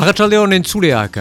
Arratxaldeon entzuleak,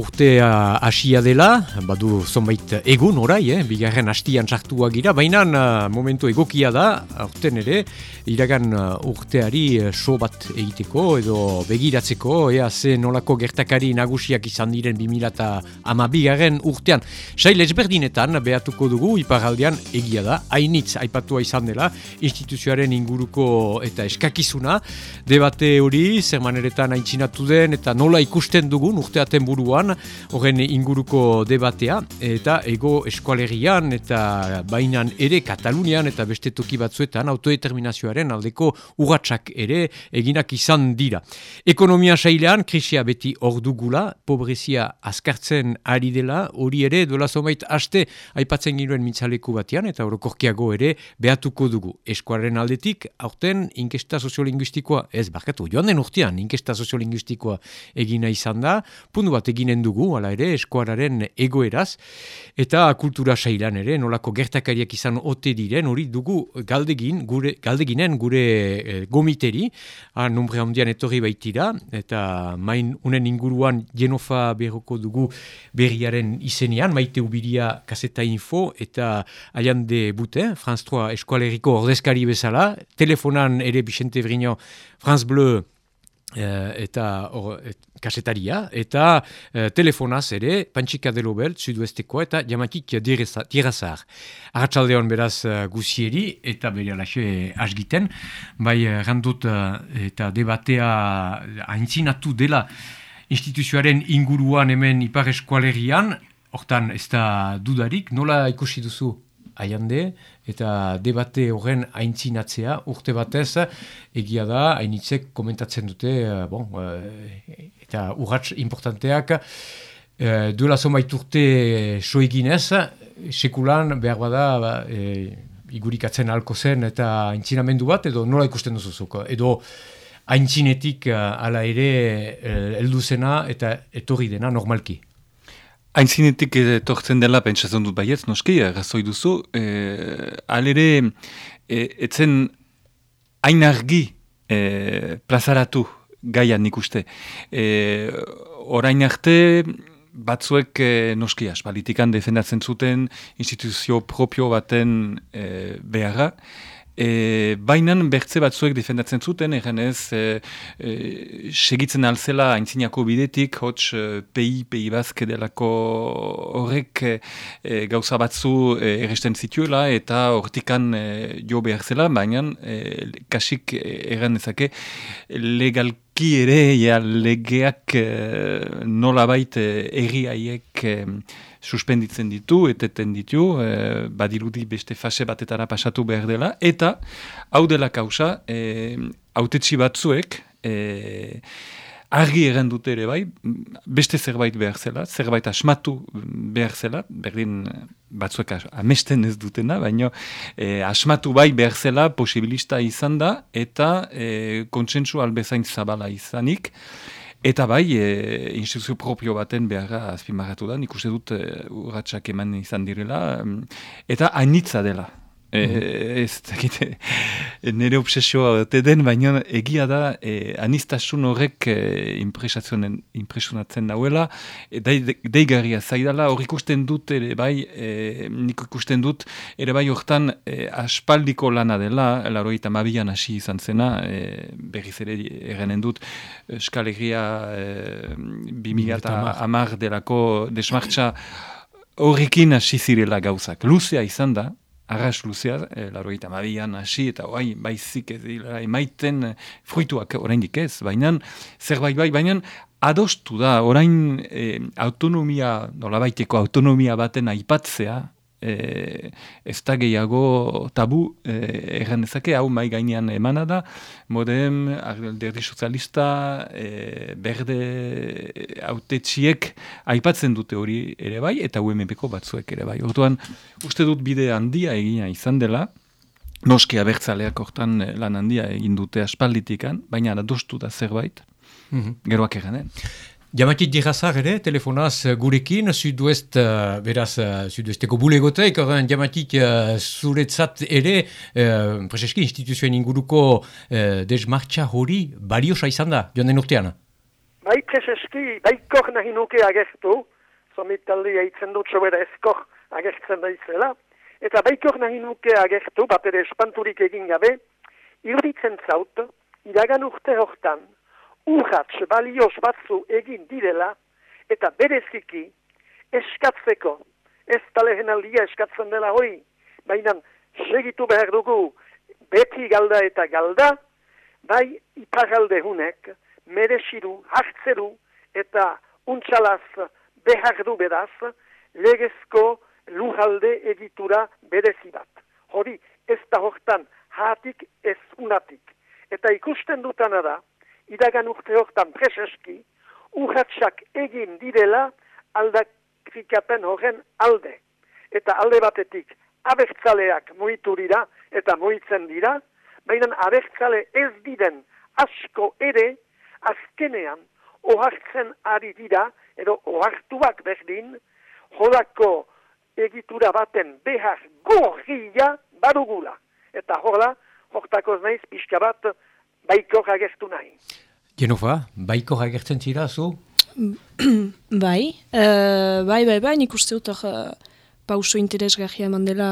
urtea hasia dela, badu zonbait egun orai, eh? bigarren hastian sartua gira, baina uh, momentu egokia da, urten ere, iragan uh, urteari uh, so bat egiteko edo begiratzeko, ea ze nolako gertakari nagusiak izan diren 2000 ama bigarren urtean. Sail ezberdinetan behatuko dugu, iparaldean egia da, hainitz aipatua izan dela, instituzioaren inguruko eta eskakizuna, debate hori, zer maneretan haintzinatu den, eta nola ikusten dugun urteaten buruan, horren inguruko debatea, eta ego eskualerian, eta bainan ere Katalunian, eta beste toki batzuetan autodeterminazioaren aldeko urratsak ere eginak izan dira. Ekonomia sailean, krisia beti ordugula, pobrezia askartzen ari dela, hori ere dola zomait haste aipatzen ginuen mitzaleku batean, eta orokorkiago ere behatuko dugu. Eskuaren aldetik, aurten inkesta soziolinguistikoa, ez barkatu, joan den urtean inkesta soziolinguistikoa egina izan da, puntu bat egin eginen dugu, ala ere, eskuararen egoeraz, eta kultura sailan ere, nolako gertakariak izan ote diren, hori dugu galdegin, gure, galdeginen gure e, gomiteri, ha, nombre handian etorri baitira, eta main unen inguruan genofa berroko dugu berriaren izenean, maite ubiria kaseta info, eta alian de bute, Franz 3 eskualeriko ordezkari bezala, telefonan ere Bixente Brino, Franz Bleu, eta or, et, kasetaria, eta uh, telefonaz ere, Pantsika de Lobel, Suduesteko, eta Jamakik Dirazar. Arratxaldeon beraz uh, guzieri, eta bere alaxe asgiten, bai randut eta debatea haintzinatu dela instituzioaren inguruan hemen ipar eskualerian, hortan ez da dudarik, nola ikusi duzu aiande, eta debate horren aintzinatzea, urte batez, egia da, hainitzek komentatzen dute, uh, bon, uh, eta urratz importanteak, uh, duela zomait urte soeginez, sekulan behar bada, ba, igurikatzen halko zen, eta aintzinamendu bat, edo nola ikusten duzuzuk, edo aintzinetik ala ere heldu zena eta etorri dena normalki. Aintzinetik etortzen dela, pentsatzen dut baietz, noski, razoi duzu, e, alere, e, etzen hain argi e, plazaratu gaian nik uste. E, orain arte, batzuek e, noski, asbalitikan defendatzen zuten instituzio propio baten e, beharra, E, Bainan bertze batzuek defendatzen zuten, egen ez, e, e, segitzen alzela aintzinako bidetik, hots e, pei, pei bazke delako horrek e, gauza batzu e, erresten zituela, eta hortikan e, jo behar zela, baina e, kasik egan ezake legalki ere, ja, legeak e, nola baita erri haiek suspenditzen ditu, eteten ditu, e, badirudi beste fase batetara pasatu behar dela, eta hau dela kausa, e, autetxi batzuek, e, argi egan dute ere bai, beste zerbait behar zela, zerbait asmatu behar zela, berdin batzuek amesten ez dutena, baina e, asmatu bai behar zela posibilista izan da, eta e, kontsentsu albezain zabala izanik, Eta bai, e, instituzio propio baten beharra azpimarratu da, nik dut e, urratxak eman izan direla, eta hainitza dela. E, ez dakite, nire obsesioa te den, baina egia da e, anistasun horrek e, impresionatzen dauela, e, deigarria zaidala, hor ikusten dut ere bai, e, nik ikusten dut ere bai hortan e, aspaldiko lana dela, laroita mabian hasi izan zena, e, berriz ere errenen dut, eskalegia e, amar delako desmartza horrekin hasi zirela gauzak. Luzea izan da, arras luzea, e, eh, laro mabian hasi, eta oai, baizik ez dira, emaiten eh, fruituak oraindik ez, baina, zerbait bai, baina, adostu da, orain e, autonomia, nola baiteko autonomia baten aipatzea, e, ez da gehiago tabu e, erran ezake, hau mai gainean emana da, modem, alderdi sozialista, e, berde autetxiek aipatzen dute hori ere bai, eta UMPko batzuek ere bai. Orduan, uste dut bide handia egina izan dela, Noski abertzaleak hortan lan handia egin dute aspalditikan, baina adostu da zerbait, mm geroak eganen. Jamatit dirazar ere, telefonaz gurekin, Suduest, uh, beraz, uh, Suduesteko bulegoteik, horren jamatit uh, zuretzat ere, uh, prezeski instituzioen inguruko uh, desmartxa hori bariosa izan da, joan den urtean? Bai prezeski, bai kor nahi nuke agertu, zomit talde haitzen dut sobera ezkor agertzen da izela, eta bai kor nahi nuke agertu, bat ere espanturik egin gabe, iruditzen zaut, iragan urte hortan, urratz balioz batzu egin direla, eta bereziki eskatzeko, ez talehen aldia eskatzen dela hoi, baina segitu behar dugu beti galda eta galda, bai ipagalde hunek, mereziru, hartzeru, eta untxalaz behar du bedaz, legezko lujalde egitura berezi bat. Hori, ez da hortan hatik ez unatik. Eta ikusten dutana da, iragan urte hortan preseski, urratxak egin direla aldakrikapen horren alde. Eta alde batetik abertzaleak moitu dira eta moitzen dira, baina abertzale ez diren asko ere azkenean ohartzen ari dira, edo ohartuak berdin, jolako egitura baten behar gorria barugula. Eta hola, hortakoz naiz pixka bat baiko agertu nahi. Genofa, baiko agertzen zira, zu? bai, uh, bai, bai, bai, nik uste dut uh, pauso interesgahia eman dela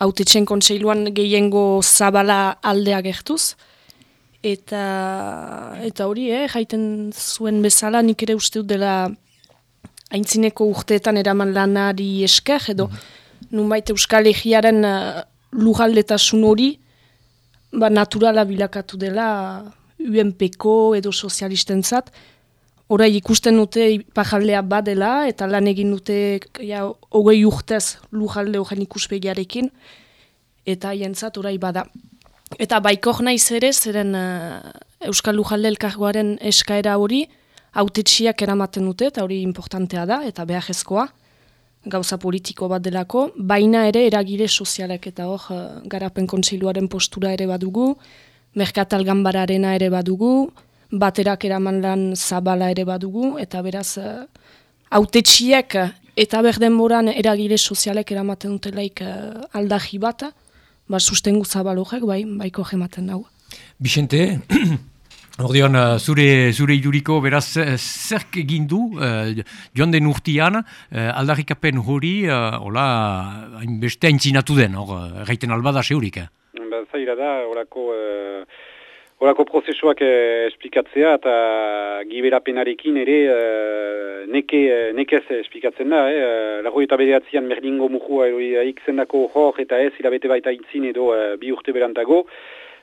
autetxen kontseiluan gehiengo zabala aldea gertuz. Eta, eta hori, eh, jaiten zuen bezala, nik ere uste dut dela haintzineko urteetan eraman lanari esker, edo mm -hmm. nunbait euskal egiaren uh, lugaldetasun hori, ba, naturala bilakatu dela UNPko edo sozialisten zat. Horai ikusten dute pajaldea badela eta lan egin dute ja, hogei urtez lujalde horren ikuspegiarekin. Eta jentzat orai bada. Eta baikor naiz ere, zeren uh, Euskal Lujalde elkargoaren eskaera hori, autetxiak eramaten dute, eta hori importantea da, eta behar ezkoa gauza politiko bat delako, baina ere eragire sozialak eta hor uh, garapen kontseiluaren postura ere badugu, merkatal ganbararena ere badugu, baterak eraman lan zabala ere badugu, eta beraz uh, autetxiek eta berden moran eragire sozialek eramaten dutelaik uh, aldaji bat, ba sustengu zabalojek, bai, baiko jematen dago. Bixente, Ordean, uh, zure, zure iduriko, beraz, uh, zerk egin du, uh, joan den urtian, uh, aldarrikapen hori, uh, hola, beste haintzinatu den, hor, gaiten albada seurik. Eh? Ba, zaira da, horako, horako prozesuak esplikatzea, eta giberapenarekin ere, uh, neke, nekez esplikatzen da, eh? lago eta bedeatzean merdingo mujua, eroik zendako hor, eta ez, hilabete baita intzin edo uh, bi urte berantago,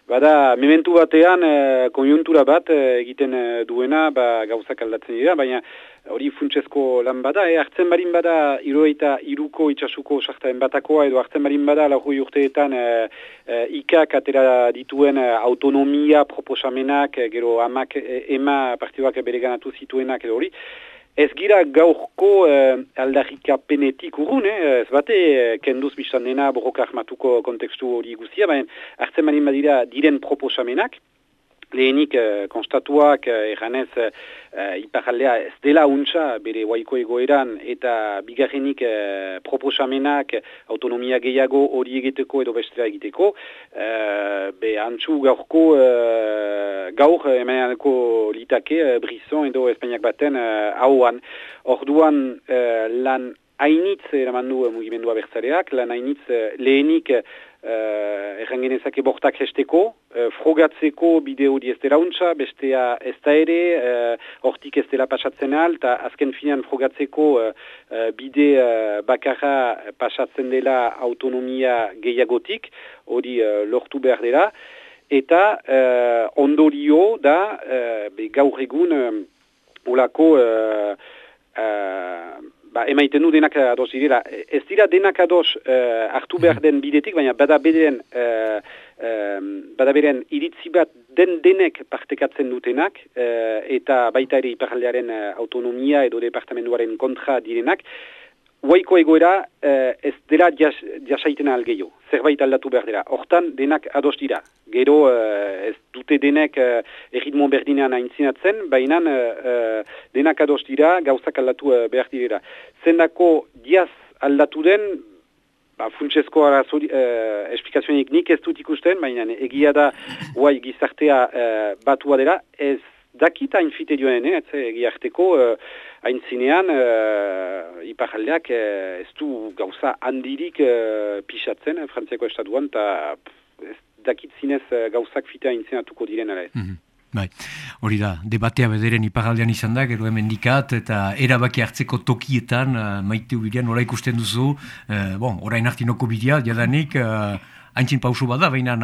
Bada, mementu batean, e, konjuntura bat eh, egiten eh, duena, ba, gauzak aldatzen dira, baina hori funtsezko lan bada, e, hartzen barin bada, iroeita iruko itxasuko sartaen batakoa, edo hartzen barin bada, lagu urteetan, e, e, ikak atera dituen autonomia proposamenak, gero amak, ema partioak bere ganatu zituenak, edo hori, Ez gira gaurko eh, aldarrika penetik urun, eh, ez bate, eh, kenduz biztan dena borroka armatuko kontekstu hori guzia, baina hartzen badira diren proposamenak, lehenik uh, konstatuak uh, erranez uh, iparaldea ez dela untsa bere waiko egoeran eta bigarrenik uh, proposamenak autonomia gehiago hori egiteko edo bestera egiteko. Uh, be antzu gaurko uh, gaur emaneaneko litake uh, brison edo espainiak baten uh, hauan orduan uh, lan hainitz eramandu uh, mugimendua bertzareak lan hainitz uh, lehenik uh, errangenezake bortak hesteko, uh, frogatzeko bide hori ez dela untsa, bestea ez da ere, uh, hortik ez dela pasatzen al, eta azken finean frogatzeko uh, uh, bide uh, bakarra pasatzen dela autonomia gehiagotik, hori uh, lortu behar dela, eta uh, ondorio da, uh, gaur egun, uh, olako, uh, ba, emaiten du denak ados dira. Ez dira denak ados uh, hartu behar den bidetik, baina bada beren, uh, bada beren iritzi bat den denek partekatzen dutenak, uh, eta baita ere iparaldearen autonomia edo departamentuaren kontra direnak, Huaiko egoera eh, ez dela jas, jasaiten algeio, zerbait aldatu behar dela. Hortan denak ados dira. Gero eh, ez dute denek eh, erritmo berdinean aintzinatzen, baina eh, denak ados dira gauzak aldatu eh, behar dira. Zendako jaz aldatu den, ba, funtsesko eh, esplikazionik nik ez dut ikusten, baina egia da huai gizartea eh, batua dela, ez dakit hain fite dioen, eh, egia arteko, eh, hain zinean, uh, iparaldeak uh, ez du gauza handirik uh, pixatzen, uh, frantziako estatuan, eta ez dakit zinez uh, gauzak fitea hain zinatuko diren ez. Mm -hmm. Bai, hori da, debatea bederen iparaldean izan da, gero hemen dikat, eta erabaki hartzeko tokietan, uh, maite ubidean, ora ikusten duzu, uh, bon, orain hartinoko bidea, jadanik, uh, haintzin pausu bada, baina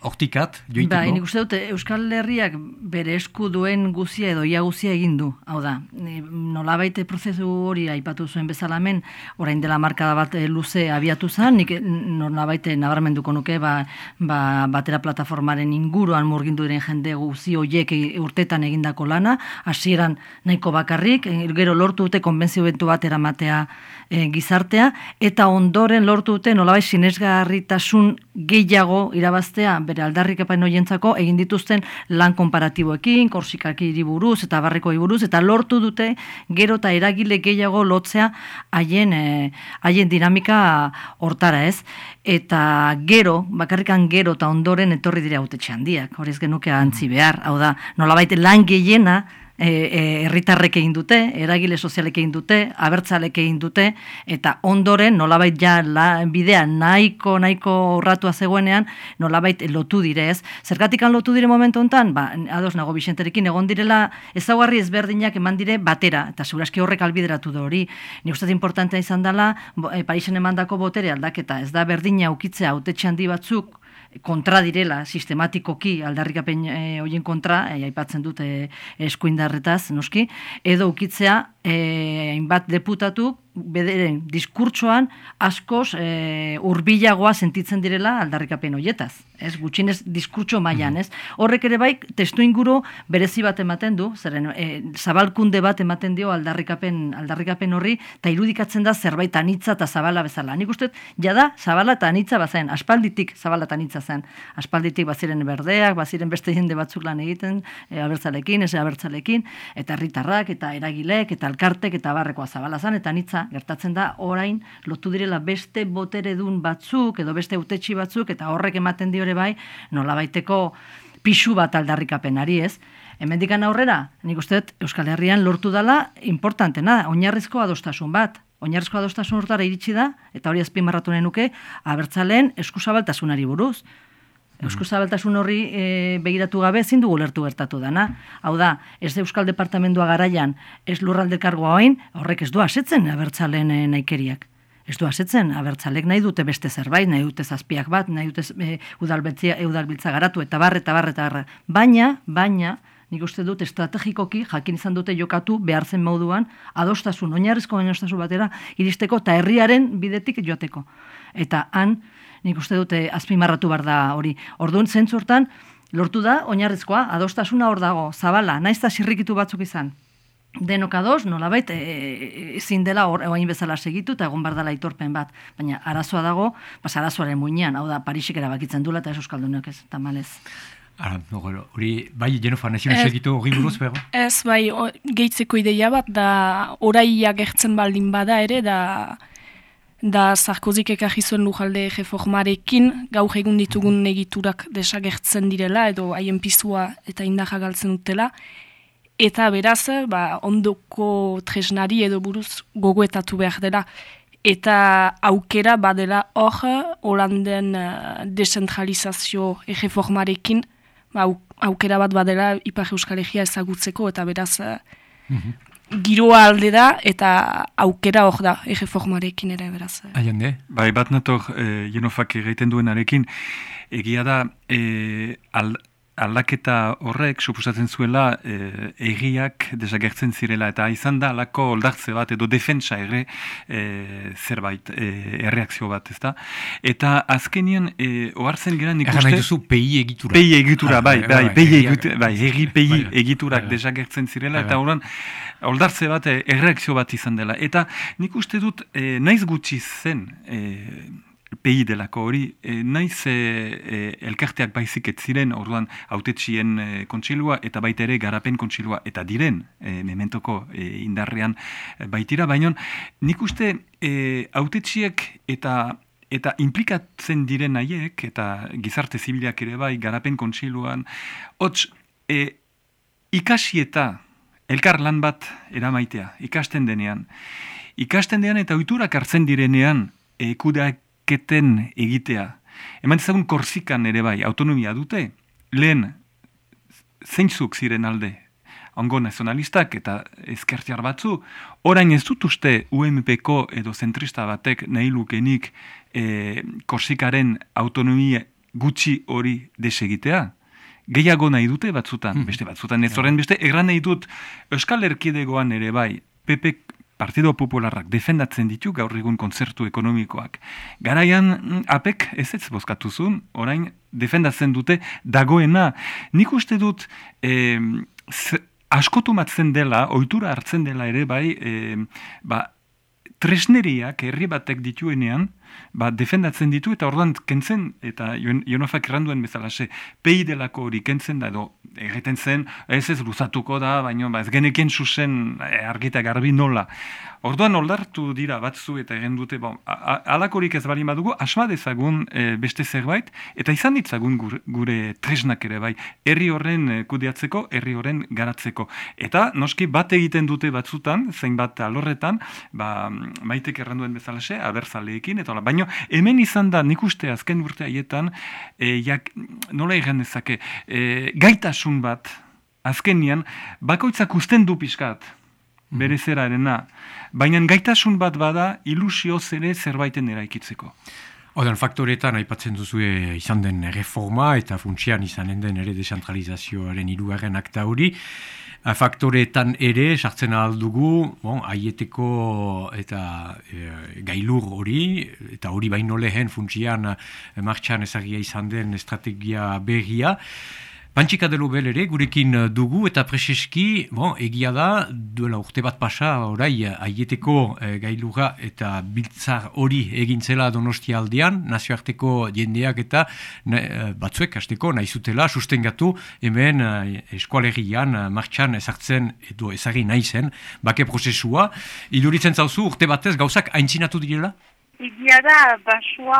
hortikat, joiteko? Ba, nik uste dut, Euskal Herriak bere esku duen guzia edo ia guzia egin du. Hau da, nola baite prozesu hori aipatu zuen bezalamen, orain dela marka bat eh, luze abiatu zen, nik nola baite nabarmenduko nuke, ba, ba, batera plataformaren inguruan murgindu diren jende guzi horiek urtetan egindako lana, hasieran nahiko bakarrik, eh, gero lortu dute konbenzio bentu bat eramatea e, gizartea, eta ondoren lortu dute nolabait sinesgarritasun gehiago irabaztea bere aldarrikapen hoientzako egin dituzten lan konparatiboekin, korsikaki buruz eta barreko buruz eta lortu dute gero eta eragile gehiago lotzea haien e, haien dinamika hortara ez. Eta gero, bakarrikan gero eta ondoren etorri dira autetxe handiak, horiz genuke antzi behar, hau da, nolabait lan gehiena, E, e, herritarrek egin dute, eragile sozialek egin dute, abertzalek egin dute, eta ondoren nolabait ja la, bidea nahiko, nahiko urratua zegoenean, nolabait lotu direz. Zergatikan lotu dire momentu hontan, ba, ados nago bisenterekin egon direla ezaguarri ezberdinak eman dire batera, eta seguraski horrek albideratu da hori. Ni uste importantea izan dela, e, Parisen emandako botere aldaketa, ez da berdina ukitzea autetxe handi batzuk, kontra direla sistematikoki aldarrikapen e, hoien kontra, e, aipatzen dute eskuindarretaz, noski, edo ukitzea eh, hainbat deputatu bederen diskurtsoan askoz e, urbilagoa sentitzen direla aldarrikapen hoietaz. Ez gutxinez diskurtso mailan, ez? Horrek ere bai testu inguru berezi bat ematen du, zeren e, zabalkunde bat ematen dio aldarrikapen aldarrikapen horri eta irudikatzen da zerbait anitza eta zabala bezala. Nik uste jada zabala eta anitza bazen, aspalditik zabala eta anitza zen. Aspalditik baziren berdeak, baziren beste jende batzuk lan egiten, e, abertzalekin, ez abertzalekin, eta herritarrak eta eragilek eta alkartek eta barrekoa zabala zen eta anitza gertatzen da orain lotu direla beste boteredun batzuk edo beste utetxi batzuk eta horrek ematen diore bai nola baiteko pixu bat aldarrikapenari ez. Hemendikan aurrera, nik uste Euskal Herrian lortu dela importantena, oinarrizko adostasun bat. Oinarrizko adostasun urtara iritsi da, eta hori azpimarratu nuke, abertzaleen eskuzabaltasunari buruz. Eusko Zabaltasun horri e, begiratu gabe ezin dugu lertu gertatu dana. Hau da, ez Euskal Departamentua garaian ez lurralde kargoa hain, horrek ez du asetzen abertzalen e, naikeriak. Ez du asetzen, abertzalek nahi dute beste zerbait, nahi dute zazpiak bat, nahi dute e, udalbiltza garatu eta barre eta barre eta barre. Baina, baina, nik uste dut estrategikoki jakin izan dute jokatu behar zen moduan adostasun, oinarrizko oinarrizko batera iristeko eta herriaren bidetik joateko. Eta han, nik uste dute azpimarratu bar da hori. Orduan zentzurtan, lortu da, oinarrizkoa, adostasuna hor dago, zabala, naiz da sirrikitu batzuk izan. Denok ados, nolabait, e, e, ezin dela hor, bezala segitu, eta egon bardala itorpen bat. Baina arazoa dago, pas arazoaren muinean, hau da, Parisik erabakitzen dula, eta ez euskaldunak ez, tamalez. Ara, hori, bai, Jenofa, nazio segitu hori buruz, bego? Ez, bai, o, gehitzeko ideia bat, da, orai agertzen baldin bada ere, da, da Sarkozik ekarri zuen lujalde reformarekin gaur egun ditugun egiturak desagertzen direla edo haien pizua eta indaja galtzen dutela. Eta beraz, ba, ondoko tresnari edo buruz gogoetatu behar dela. Eta aukera badela hor, Holanden uh, desentralizazio erreformarekin, ba, aukera bat badela Ipar Euskal Herria ezagutzeko, eta beraz, uh, giroa alde da eta aukera hor da erreformarekin ere beraz. Aiende? Bai, bat nator, e, jenofak egiten duenarekin, egia da, e, aldaketa horrek suposatzen zuela e, egiak desagertzen zirela eta izan da alako oldartze bat edo defentsa ere e, zerbait e, erreakzio bat, ezta? Eta azkenien e, ohartzen gera nik uste... Egan duzu pei egitura. Pei egitura, ah, bai, bai, bai, pei egitura, bai, egi pei egiturak desagertzen zirela eta horan oldartze bat erreakzio bat izan dela. Eta nik uste dut e, naiz gutxi zen e, pei delako hori, e, naiz e, e, elkarteak baizik ez ziren orduan autetxien e, kontsilua eta baita ere garapen kontsilua eta diren e, mementoko e, indarrean e, baitira, baina nik uste e, autetxiek eta eta implikatzen diren haiek eta gizarte zibilak ere bai garapen kontsiluan, hots e, ikasi eta elkar lan bat eramaitea, ikasten denean. Ikasten denean eta oiturak hartzen direnean ekudak keten egitea. Eman ezagun korsikan ere bai, autonomia dute, lehen zeintzuk ziren alde, ongo nazionalistak eta ezkertiar batzu, orain ez dut uste UMPko edo zentrista batek nahi lukenik e, korsikaren autonomia gutxi hori desegitea. Gehiago nahi dute batzutan, hmm. beste batzutan, ez horren beste, erran nahi dut Euskal Erkidegoan ere bai, PP Partido Popularrak defendatzen ditu gaur egun kontzertu ekonomikoak. Garaian mm, apek ez ez bozkatuzun, orain defendatzen dute dagoena. Nik uste dut e, askotu matzen dela, ohitura hartzen dela ere bai, e, ba, tresneriak herri batek dituenean, ba, defendatzen ditu eta orduan kentzen, eta Jonofak erranduen bezala, se, pei delako hori kentzen da, edo egiten zen, ez ez luzatuko da, baina ba, ez genekien susen e, argita garbi nola. Orduan oldartu dira batzu eta egin dute, bon, alakorik ez bali badugu, asma dezagun e, beste zerbait, eta izan ditzagun gure, gure tresnak ere bai, herri horren e, kudiatzeko, herri horren garatzeko. Eta noski bat egiten dute batzutan, zein bat alorretan, ba, maitek erranduen bezalase, abertzaleekin, eta baina hemen izan da nik uste azken urte haietan, e, jak, nola egin dezake, e, gaitasun bat, azkenian, bakoitzak usten du pixkat, bere mhm. zerarena, baina gaitasun bat bada ilusio zere zerbaiten eraikitzeko. Oden faktoretan aipatzen duzu izan den reforma eta funtsian izan den ere desentralizazioaren iruaren akta hori. Faktoretan ere sartzen aldugu, bon, aieteko eta e, gailur hori, eta hori baino lehen funtsian martxan ezagia izan den estrategia berria. Pantxika delo belere, gurekin uh, dugu eta preseski, bon, egia da, duela urte bat pasa, orai, aieteko e, gailura eta biltzar hori egintzela donostia aldean, nazioarteko jendeak eta ne, batzuek hasteko nahi zutela, sustengatu hemen eskualerian martxan ezartzen edo ezagin nahi zen, bake prozesua. Iduritzen zauzu urte batez gauzak haintzinatu direla? Egia da, basua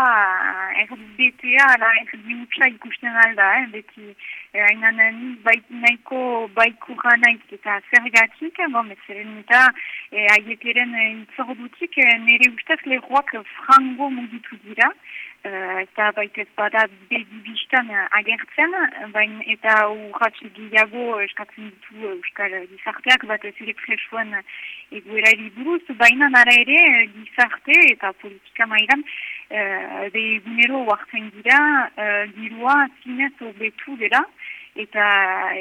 erditea, erdi ikusten alda, eh, beti Hainan eh, bait nahiko baiku ganaik eta zergatik, bon, zeren eta eh, aieteren eh, itzordutik nire ustez lehuak frango mugitu dira. Uh, eta baita ez bada bedibistan agertzen, bain eta urratxe gehiago eskatzen ditu euskal gizarteak, bat ez ere presuan egoera buruz, baina nara ere gizarte eta politika mairan uh, de egunero huartzen dira, uh, girua zinez obetu dira, eta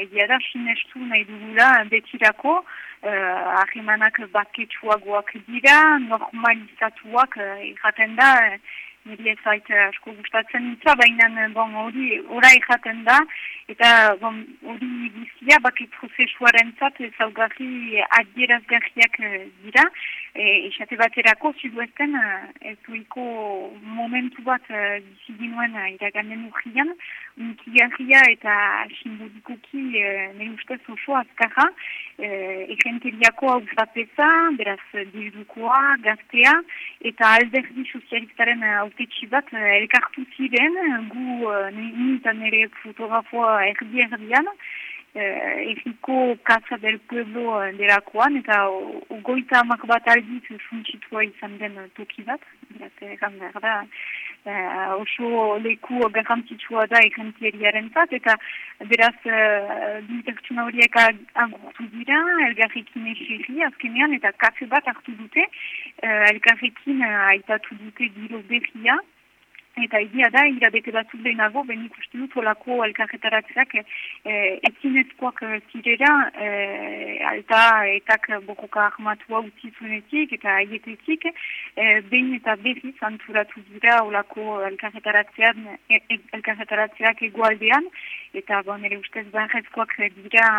egia da sinestu nahi dugula betirako uh, ahimanak baketsuagoak dira, normalizatuak uh, da, niri ez zait asko gustatzen. Nintza, baina bon, hori ora jaten da, eta bon, hori bizia baki prozesuaren zat ezaugarri adierazgarriak eh, dira, e, esate baterako ziduesten ez duiko momentu bat bizi ginuen iraganen urrian, unkigarria eta simbolikoki e, ne ustez oso azkarra, e, egenteriako hau zapeza, beraz bildukoa, gaztea, eta alderdi sozialistaren autetxi bat eh, elkartu ziren, gu uh, nintan ere fotografoa erdi erdian, uh, erriko Casa del Pueblo delakoan, eta ugoita amak bat aldiz funtsitua izan den toki bat, egan behar da, uh, oso leku garrantzitsua da ekantieriaren zat, eta beraz uh, bintertsuna horiek agurtu dira, elgarrekin eserri azkenean, eta kafe bat hartu dute, uh, elgarrekin uh, aitatu dute giro berria, Eta egia da, irabete batzuk lehenago, ben ikusten dut olako elkarretaratzeak e, ezinezkoak zirera, e, alta etak bokoka ahmatua utzi eta aietetik, e, behin eta behiz anturatu dira olako elkarretaratzeak, e, elkarretaratzeak egualdean, eta bon, ere ustez barrezkoak dira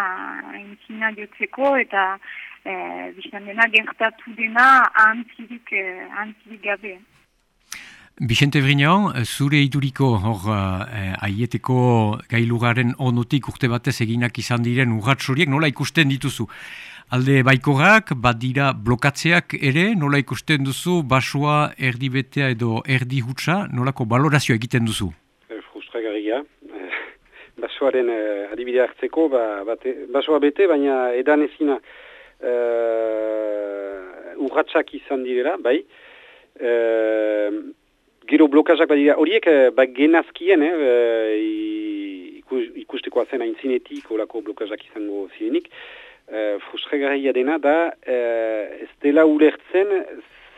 entzina jotzeko, eta e, bizan dena gertatu dena antzirik, antzirik gabe. Bixente Brignon, zure iduriko hor eh, aieteko gailugaren onotik urte batez eginak izan diren urratsuriek nola ikusten dituzu? Alde baikorak, badira blokatzeak ere, nola ikusten duzu basua erdi betea edo erdi hutsa, nolako balorazio egiten duzu? Eh, frustragarria. Eh, basoaren eh, adibidea hartzeko, ba, bate, basoa bete, baina edan ezina eh, urratsak izan direla, bai. Eh, gero blokazak badira, horiek eh, ba, genazkien, eh, ikusteko zen aintzinetik, horako blokazak izango zirenik, eh, frustregarria dena da, eh, ez dela ulertzen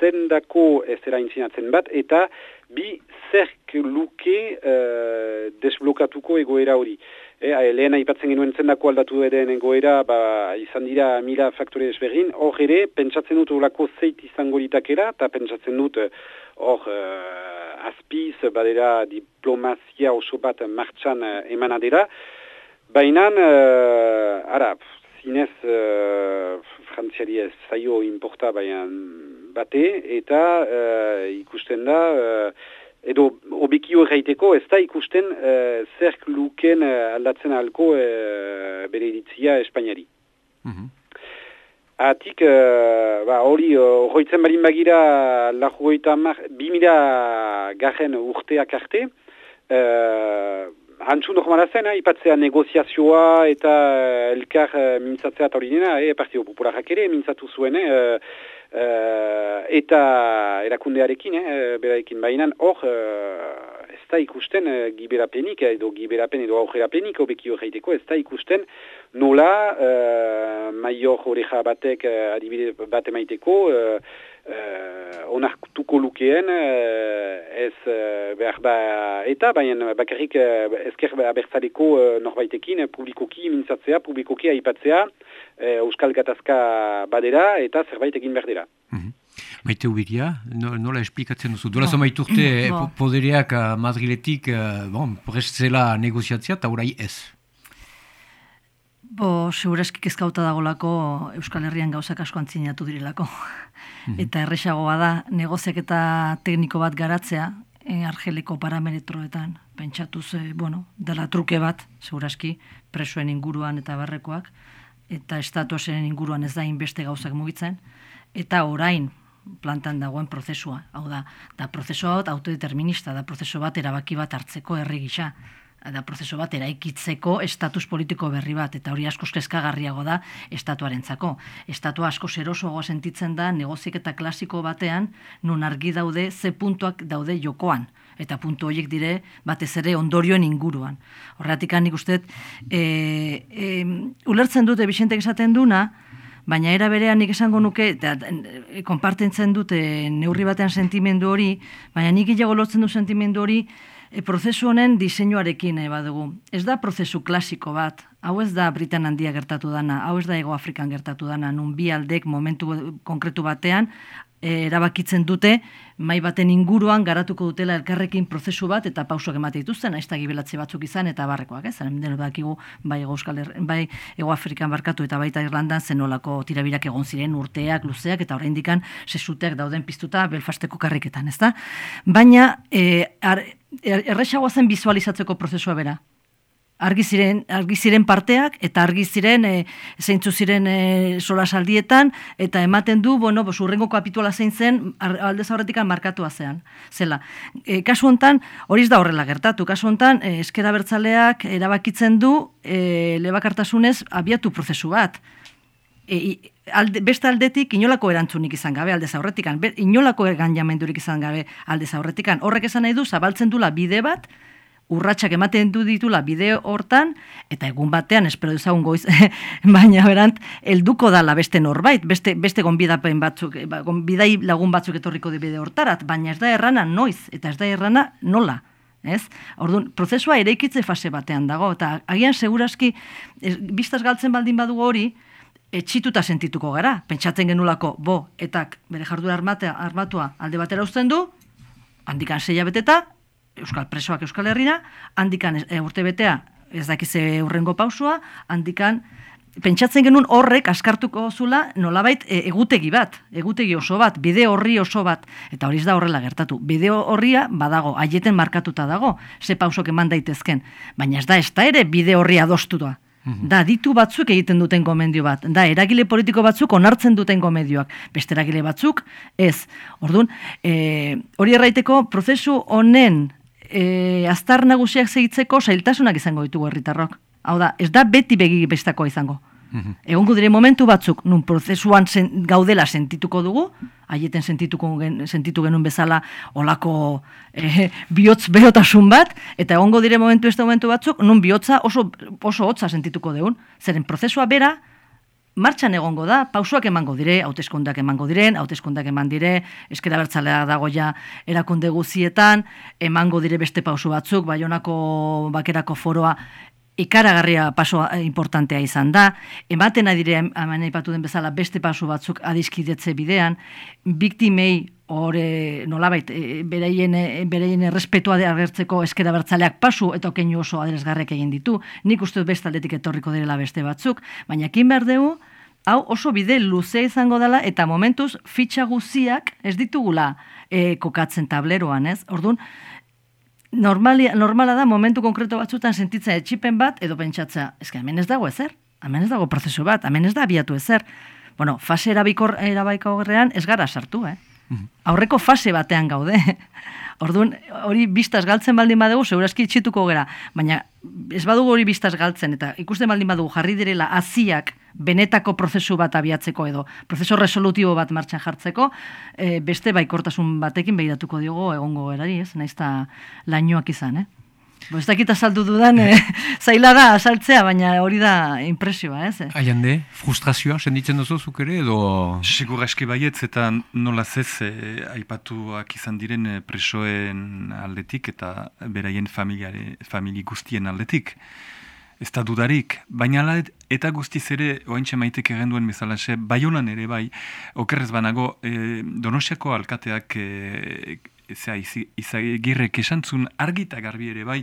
zendako ez dela aintzinatzen bat, eta bi zerk luke eh, desblokatuko egoera hori. E, lehen aipatzen genuen zendako aldatu eden egoera, ba, izan dira mila faktore desberdin, hor ere, pentsatzen dut horako zeit izango ditakera, eta pentsatzen dut hor azpiz, badera diplomazia oso bat martxan uh, emana dira. Baina, uh, ara, zinez, uh, frantziari ez zaio importa baina bate, eta uh, ikusten da, uh, edo obikio erraiteko, ez da ikusten uh, zerk luken uh, aldatzen alko uh, bere iritzia Espainiari. Mm Atik, uh, ba, hori, horretzen uh, barin bagira lajugoita mar, bimila garen urteak arte, uh, hantzu normala zen, eh, ipatzea negoziazioa eta elkar uh, mintzatzea eta hori dena, eh, Partio Popularak ere mintzatu zuen, eh, uh, eta erakundearekin, eh, berarekin bainan, hor, uh, ez da ikusten uh, giberapenik, edo giberapen edo aurrerapenik, obeki horreiteko, ez da ikusten, nola uh, maior oreja batek uh, adibide bat emaiteko uh, uh, onartuko lukeen uh, ez uh, behar ba eta baina bakarrik uh, ezker abertzaleko uh, norbaitekin publikoki mintzatzea, publikoki aipatzea uh, Euskal Gatazka badera eta zerbait egin behar dira. Mm -hmm. Maite ubiria, nola esplikatzen duzu? Dola zama iturte podereak Madriletik bon, prestzela negoziatzea eta orai ez? Bo, segurazki kezkauta dagolako Euskal Herrian gauzak asko antzinatu direlako. Mhm. Eta erresagoa da, negoziak eta tekniko bat garatzea, e, argeleko parametroetan, pentsatuz, e, bueno, dela truke bat, segurazki, presuen inguruan eta barrekoak, eta estatuasen inguruan ez da inbeste gauzak mugitzen, eta orain, plantan dagoen prozesua, hau da, da prozesua bat autodeterminista, da prozesu bat erabaki bat hartzeko herri gisa, da prozesu bat eraikitzeko estatus politiko berri bat, eta hori asko kezkagarriago da estatuarentzako. Estatua asko zerosoago sentitzen da negozik eta klasiko batean, nun argi daude ze puntuak daude jokoan eta puntu horiek dire batez ere ondorioen inguruan. Horregatik nik uste, e, e, ulertzen dute Bixentek esaten duna, baina era berean nik esango nuke, eta e, konpartentzen dute neurri batean sentimendu hori, baina nik ilago lotzen du sentimendu hori, e, prozesu honen diseinuarekin e, badugu. Ez da prozesu klasiko bat, hau ez da Britan handia gertatu dana, hau ez da Ego Afrikan gertatu dana, nun bi aldek momentu konkretu batean, e, erabakitzen dute, mai baten inguruan garatuko dutela elkarrekin prozesu bat eta pausoak emate dituzten, da gibelatze batzuk izan eta barrekoak, ez? Zaren deno dakigu bai Ego Euskal bai Ego Afrikan barkatu eta baita Irlandan zenolako tirabirak egon ziren urteak, luzeak eta oraindikan sesuteak dauden piztuta Belfasteko karriketan, ez da? Baina, e, Er, erresagoa zen bizualizatzeko prozesua bera. Argi ziren, argi ziren parteak eta argi ziren e, zeintzu ziren e, sola saldietan eta ematen du, bueno, bos, urrengo kapitula zein zen aldez aurretikan markatua zean. Zela, e, kasu hontan hori da horrela gertatu. Kasu hontan e, eskera bertzaleak erabakitzen du e, lebakartasunez abiatu prozesu bat. E, alde, beste aldetik inolako erantzunik izan gabe aldez aurretikan, inolako egan jamendurik izan gabe aldez aurretikan. Horrek esan nahi du, zabaltzen dula bide bat, urratsak ematen du ditula bideo hortan, eta egun batean, espero dezagun goiz, baina berant, helduko dala beste norbait, beste, beste gonbidapen batzuk, ba, gonbidai lagun batzuk etorriko di bideo hortarat, baina ez da errana noiz, eta ez da errana nola. Ez? Orduan, prozesua eraikitze fase batean dago, eta agian seguraski, ez, biztaz galtzen baldin badugu hori, etxituta sentituko gara, pentsatzen genulako, bo, etak bere jardura armatea, armatua alde batera uzten du, handikan zeia beteta, Euskal Presoak Euskal Herrina, handikan e, urte betea, ez dakize urrengo pausua, handikan, pentsatzen genuen horrek askartuko zula nolabait e, egutegi bat, egutegi oso bat, bide horri oso bat, eta hori da horrela gertatu. Bide horria badago, aieten markatuta dago, ze pausok eman daitezken, baina ez da, ez da ere bide horri adostuta. Mhm. Da, ditu batzuk egiten duten gomendio bat. Da, eragile politiko batzuk onartzen duten gomendioak. Beste eragile batzuk, ez. Orduan, e, hori erraiteko, prozesu honen e, aztar nagusiak segitzeko sailtasunak izango ditugu herritarrok. Hau da, ez da beti begi bestakoa izango. Egongo dire momentu batzuk, nun prozesuan gaudela sentituko dugu, haieten sentituko gen, sentitu genuen bezala olako eh, bihotz berotasun bat, eta egongo dire momentu ez momentu batzuk, nun bihotza oso, oso hotza sentituko dugun. Zeren prozesua bera, martxan egongo da, pausuak emango dire, hauteskundak emango diren, hauteskundak eman dire, eskera bertzalea dago ja erakunde guzietan, emango dire beste pausu batzuk, baionako bakerako foroa ikaragarria paso eh, importantea izan da, ematen adire hemen aipatu den bezala beste paso batzuk adiskidetze bidean, biktimei hori nolabait e, bereien e, bereien errespetua agertzeko eskera bertzaleak pasu eta keinu oso adresgarrek egin ditu. Nik uste dut beste aldetik etorriko direla beste batzuk, baina kin behar dugu, hau oso bide luze izango dela eta momentuz fitxa guziak ez ditugula e, kokatzen tableroan, ez? Orduan, normalia, normala da momentu konkreto batzutan sentitzen etxipen bat edo pentsatza, eske hemen ez dago ezer, hemen ez dago prozesu bat, hemen ez da abiatu ezer. Bueno, fase erabikor erabaiko horrean ez gara sartu, eh? Mhm. Aurreko fase batean gaude. Orduan, hori biztaz galtzen baldin badugu, segurazki itxituko gera. Baina, ez badugu hori biztaz galtzen, eta ikusten baldin badugu jarri direla aziak benetako prozesu bat abiatzeko edo, prozesu resolutibo bat martxan jartzeko, e, beste baikortasun batekin behiratuko diogo egongo gerari, ez? Naiz lainoak izan, eh? Bo, ez dakit azaldu dudan, eh, zaila da asaltzea, baina hori da impresioa, ez? Eh? Aiande, frustrazioa, senditzen duzu zuk ere, edo... Sigur eski baietz, eta nola zez, eh, aipatuak izan diren presoen aldetik, eta beraien familiare, famili guztien aldetik. Ez da dudarik, baina eta guztiz ere, oaintxe maitek egen duen bezalaxe, bai honan ere bai, okerrez banago, eh, Donosiako alkateak eh, zera, izagirrek esantzun argita garbi ere bai,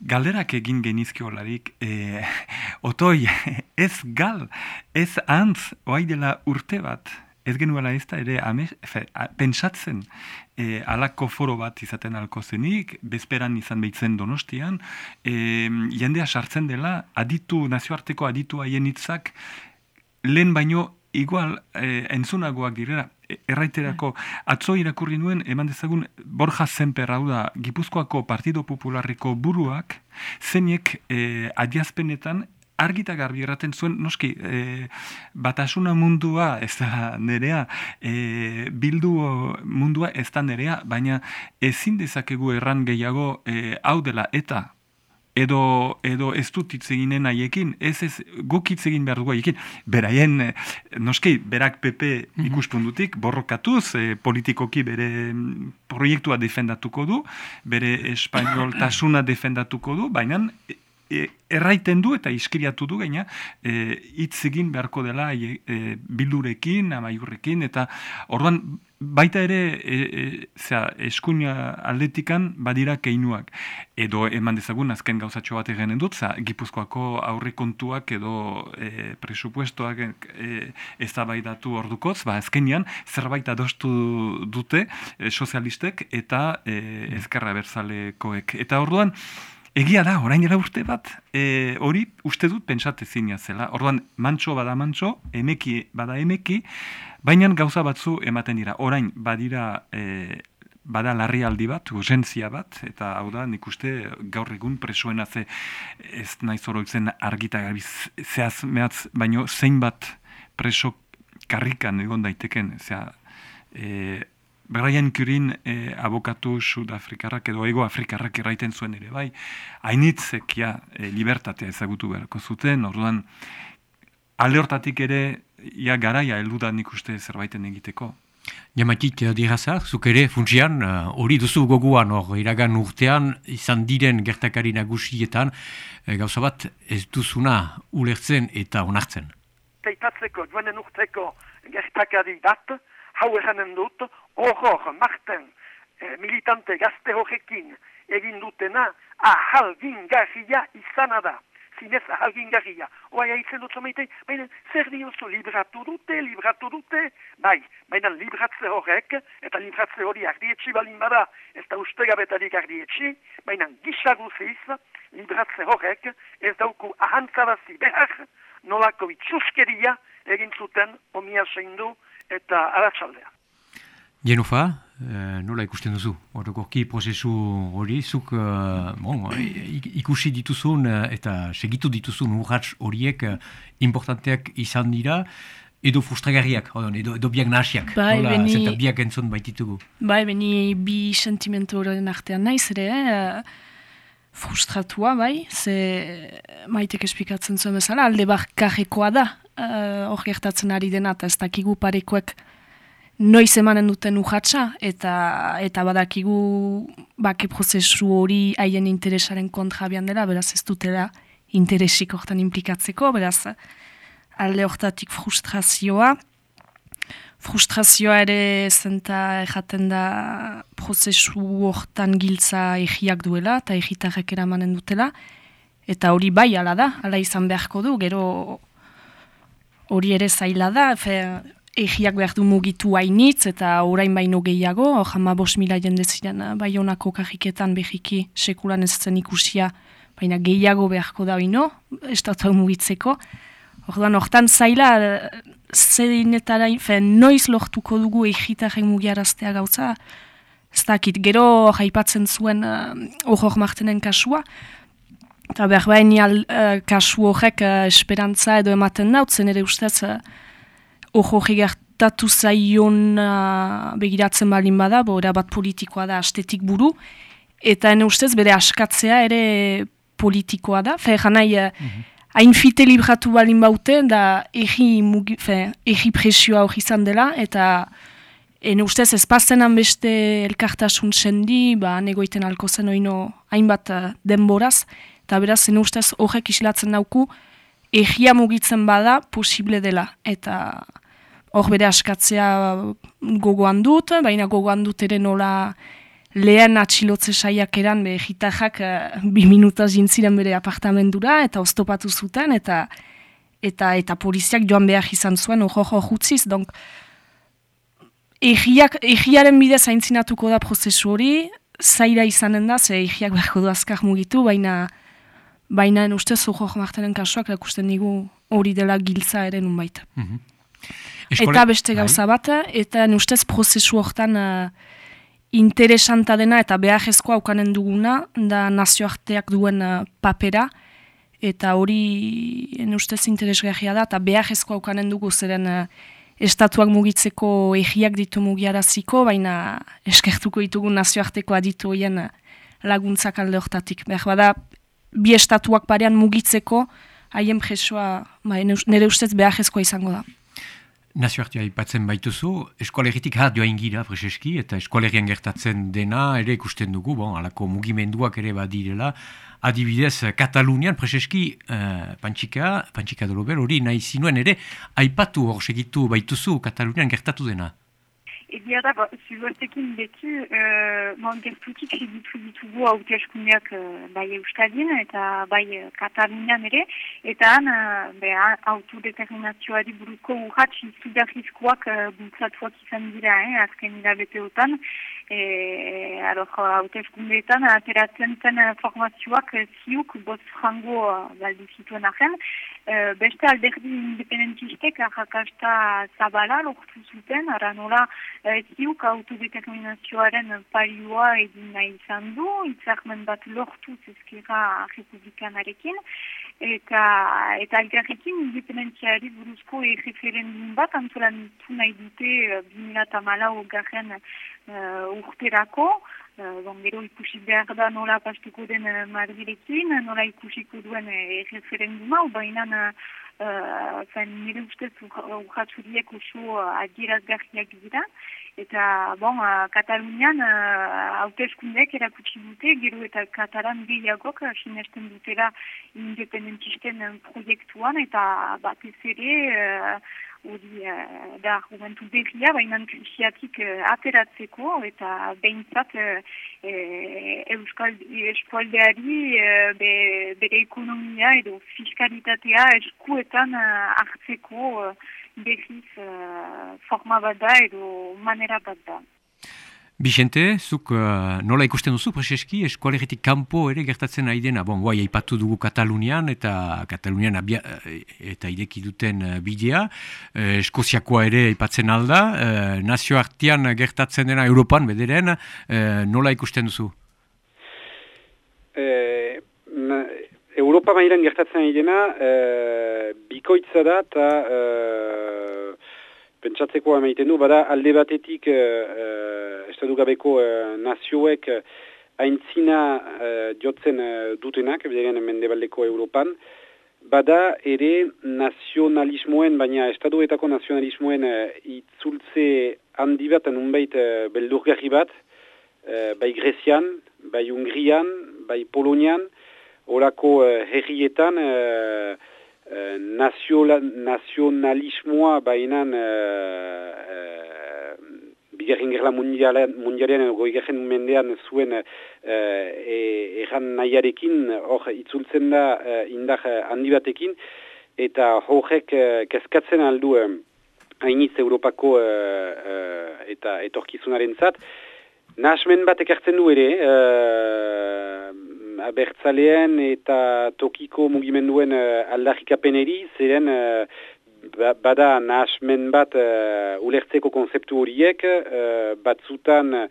galderak egin genizkio larik, e, otoi, ez gal, ez antz, oai dela urte bat, ez genuela ez da ere ame, fe, pentsatzen e, alako foro bat izaten alko zenik, bezperan izan behitzen donostian, e, jendea sartzen dela, aditu, nazioarteko aditu haien hitzak, lehen baino igual e, entzunagoak direla, erraiterako atzo irakurri nuen eman dezagun Borja Zenper hau da Gipuzkoako Partido Popularreko buruak zeinek e, adiazpenetan argita garbi erraten zuen, noski, e, batasuna mundua ez da nerea, e, bildu mundua ez da nerea, baina ezin dezakegu erran gehiago e, hau dela eta edo, edo ez dut hitz eginen haiekin, ez ez guk hitz egin behar dugu haiekin. Beraien, eh, noski, berak PP mhm. ikuspundutik, borrokatuz, e, politikoki bere mm, proiektua defendatuko du, bere espainol tasuna defendatuko du, baina e, erraiten du eta iskiriatu du gaina hitz egin beharko dela e, bildurekin, amaiurrekin, eta orduan baita ere e, e, zera, eskuina aldetikan badira keinuak. Edo eman dezagun azken gauzatxo bat egenen dut, za, gipuzkoako aurre kontuak edo e, presupuestoak e, ez da baidatu ordukoz, ba azkenian zerbait adostu dute e, sozialistek eta e, ezkerra berzalekoek. Eta orduan, Egia da, orain era urte bat, e, hori uste dut pentsate zina zela. Orduan, mantxo bada mantxo, emeki bada emeki, baina gauza batzu ematen dira. Orain, badira, e, bada larrialdi bat, urgentzia bat, eta hau da, nik uste gaur egun presoen ze ez nahi zoroitzen argita gabiz zehaz mehatz, baino zein bat preso karrikan egon daiteken, zea, e, Brian Curin e, abokatu sud-afrikarrak edo ego afrikarrak erraiten zuen ere, bai, hainitzek ja, e, libertatea ezagutu beharko zuten, orduan, alde hortatik ere, ja garaia heldu da nik uste zerbaiten egiteko. Jamatik uh, dirazar, zuk ere, funtsian, hori duzu goguan, hor, iragan urtean, izan diren gertakari nagusietan, e, gauza bat ez duzuna ulertzen eta onartzen. Teipatzeko, joanen urteko gertakari bat, hau eranen dut, horror, marten, eh, militante gazte horrekin egin dutena, ahal gingarria izana da zinez ahalgingarria. Oai haitzen dut zomeite, baina zer diozu libratu dute, libratu dute, bai, baina libratze horrek, eta libratze hori ardietxi balin bada, ez da uste gabetarik ardietxi, baina gisaguziz, libratze horrek, ez dauku ahantzarazi behar, nolako itxuskeria egin zuten omia seindu eta aratsaldea. Jenufa, Eh, nola ikusten duzu? Orokorki prozesu hori, zuk uh, bon, ikusi dituzun uh, eta segitu dituzun urratz horiek uh, importanteak izan dira, edo frustragarriak, edo, edo biak nahasiak, bai, nola beni, zeta biak entzun baititugu. Bai, beni bi sentimentu horren artean naiz ere, frustratua, bai, ze maitek espikatzen zuen bezala, alde barkajekoa da, hor uh, gertatzen ari dena, eta ez dakigu parekoek, noiz emanen duten uhatsa eta eta badakigu bake prozesu hori haien interesaren kontra bian dela, beraz ez dutela interesik hortan implikatzeko, beraz alde hortatik frustrazioa. Frustrazioa ere zenta erraten da prozesu hortan giltza egiak duela eta egitarrek eramanen dutela. Eta hori bai ala da, ala izan beharko du, gero hori ere zaila da, fe, egiak behar du mugitu hainitz eta orain baino gehiago, jama bos mila jende ziren eh, bai honako kajiketan behiki sekulan ez zen ikusia, baina gehiago beharko da bino, estatu mugitzeko. Ordan, hortan zaila, zedinetara, noiz lortuko dugu egitaren mugiaraztea gauza, ez dakit, gero jaipatzen zuen uh, horrok martenen kasua, eta behar behin uh, kasu horrek uh, esperantza edo ematen nautzen ere ustez, uh, ojo gertatu zaion uh, begiratzen balin bada, bora bat politikoa da astetik buru, eta ene ustez bere askatzea ere politikoa da, fe janai, uh, mm hain fite libratu balin baute, da egi, presioa hori izan dela, eta ene ustez ez beste elkartasun sendi, ba, negoiten alko zen oino hainbat uh, denboraz, eta beraz ene ustez horrek isilatzen dauku, egia mugitzen bada posible dela, eta hor bere askatzea gogoan dut, baina gogoan dut ere nola lehen atxilotze saiak eran, be, jitajak uh, bi minuta jintziren bere apartamendura, eta oztopatu zuten, eta eta eta poliziak joan behar izan zuen, hor hor jutziz, donk, egiak, egiaren bidez haintzinatuko da prozesu hori, zaira izanen da, ze egiak beharko du azkar mugitu, baina baina ustez hor martenen kasuak lakusten digu hori dela giltza ere nun baita. Mhm. Eta beste bai. gauza bat, eta ustez prozesu hortan uh, interesanta dena eta behar aukanen duguna, da nazioarteak duen uh, papera, eta hori ustez interesgarria da, eta behar aukanen dugu zeren uh, estatuak mugitzeko egiak ditu mugiaraziko, baina eskertuko ditugu nazioarteko aditu hoien uh, laguntzak alde hortatik. Behar bada, bi estatuak parean mugitzeko, haien presoa, ba, nire ustez behar izango da. Nazioartia ipatzen baituzu, eskualeritik hat joa ingira, Prezeski, eta eskualerian gertatzen dena, ere ikusten dugu, bon, alako mugimenduak ere badirela, adibidez, Katalunian, Prezeski, uh, eh, Pantxika, Pantxika Dolober, hori nahi zinuen ere, aipatu hor segitu baituzu Katalunian gertatu dena. Egia da, ba, zuzuartekin betu, uh, man gertutik segitu ditugu hauteskundeak uh, bai Euskadien eta bai Katalunian ere, eta han, uh, autodeterminazioari buruko urratx izugarrizkoak uh, bultzatuak izan dira, eh, azken hilabeteotan, e, hauteskundeetan ateratzen zen formazioak ziuk boz frango baldu zituen ahen, Uh, beste alderdi independentistek arrakasta zabala lortu zuten, ara nola ziuk autodeterminazioaren parioa egin nahi izan du, itzakmen bat lortu zezkera republikanarekin, eta eta algarrekin independentziari buruzko e-referendum bat antolantu nahi dute 2008 garren uh, urterako, uh, bon, gero ikusi behar da nola pastuko den uh, Madridekin, nola ikusiko duen e-referenduma, baina uh, zen nire ustez urratxuriek oso adierazgarriak dira, eta bon, uh, Katalunian uh, hauteskundek erakutsi dute, gero eta Katalan gehiagok uh, sinesten dutela independentisten proiektuan, eta batez ere uh, hori uh, da argumentu berria, baina krisiatik uh, ateratzeko eta behintzat uh, euskal eskualdeari uh, be, bere ekonomia edo fiskalitatea eskuetan uh, hartzeko uh, berriz uh, forma bat da edo manera bat da. Bixente, zuk uh, nola ikusten duzu, preseski, eskualegitik kanpo ere gertatzen ari dena, bon, guai, aipatu dugu Katalunian, eta Katalunian abia, eh, eta ideki duten uh, bidea, uh, Eskoziakoa ere aipatzen alda, uh, nazio artian gertatzen dena Europan, bederen, uh, nola ikusten duzu? Eh, Europa mailan gertatzen ari dena, uh, bikoitza da, eta pentsatzeko emaiten du, bada alde batetik uh, estatu gabeko uh, nazioek uh, aintzina uh, jotzen uh, dutenak, bidegen mendebaldeko Europan, bada ere nazionalismoen, baina estatuetako nazionalismoen uh, itzultze handi bat, unbait uh, beldurgarri bat, uh, bai Grezian, bai Hungrian, bai Polonian, orako uh, herrietan, Eh, nazionalismoa bainan uh, uh, bigarren gerla mundialean goi gerren mendean zuen uh, erran nahiarekin hor itzultzen da uh, indar handi batekin eta horrek uh, keskatzen aldu uh, hainitz Europako eta etorkizunaren zat Nasmen bat ekartzen du ere, abertzaleen eta tokiko mugimenduen uh, aldarrikapeneri, zeren uh, bada nahasmen bat uh, ulertzeko konzeptu horiek, uh, batzutan uh,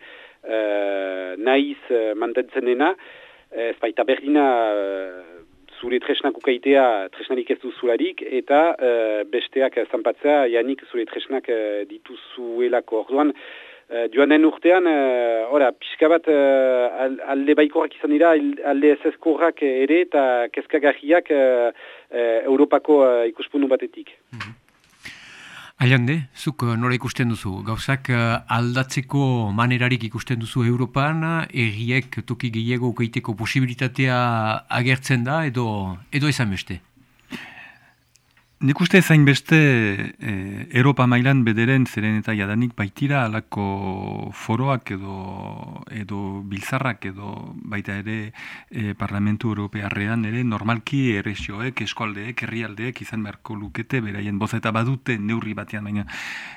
naiz uh, mantentzen dena, ez baita berdina uh, zure tresnak ukaitea tresnarik ez duzularik, eta uh, besteak zanpatzea, janik zure tresnak uh, dituzuelako orduan, Uh, joan den urtean, uh, ora, pixka bat uh, alde baikorrak izan dira, alde ezezkorrak ere eta kezkagarriak uh, uh, Europako uh, ikuspunu batetik. Mm -hmm. Ailande, zuk nola ikusten duzu? Gauzak aldatzeko manerarik ikusten duzu Europan, erriek toki gehiago ukaiteko posibilitatea agertzen da edo, edo ezan beste? Nik uste zain beste e, Europa mailan bederen zeren eta jadanik baitira alako foroak edo, edo biltzarrak edo baita ere e, Parlamentu Europearrean ere normalki erresioek, eskualdeek, herrialdeek izan beharko lukete beraien boza eta badute neurri batean, baina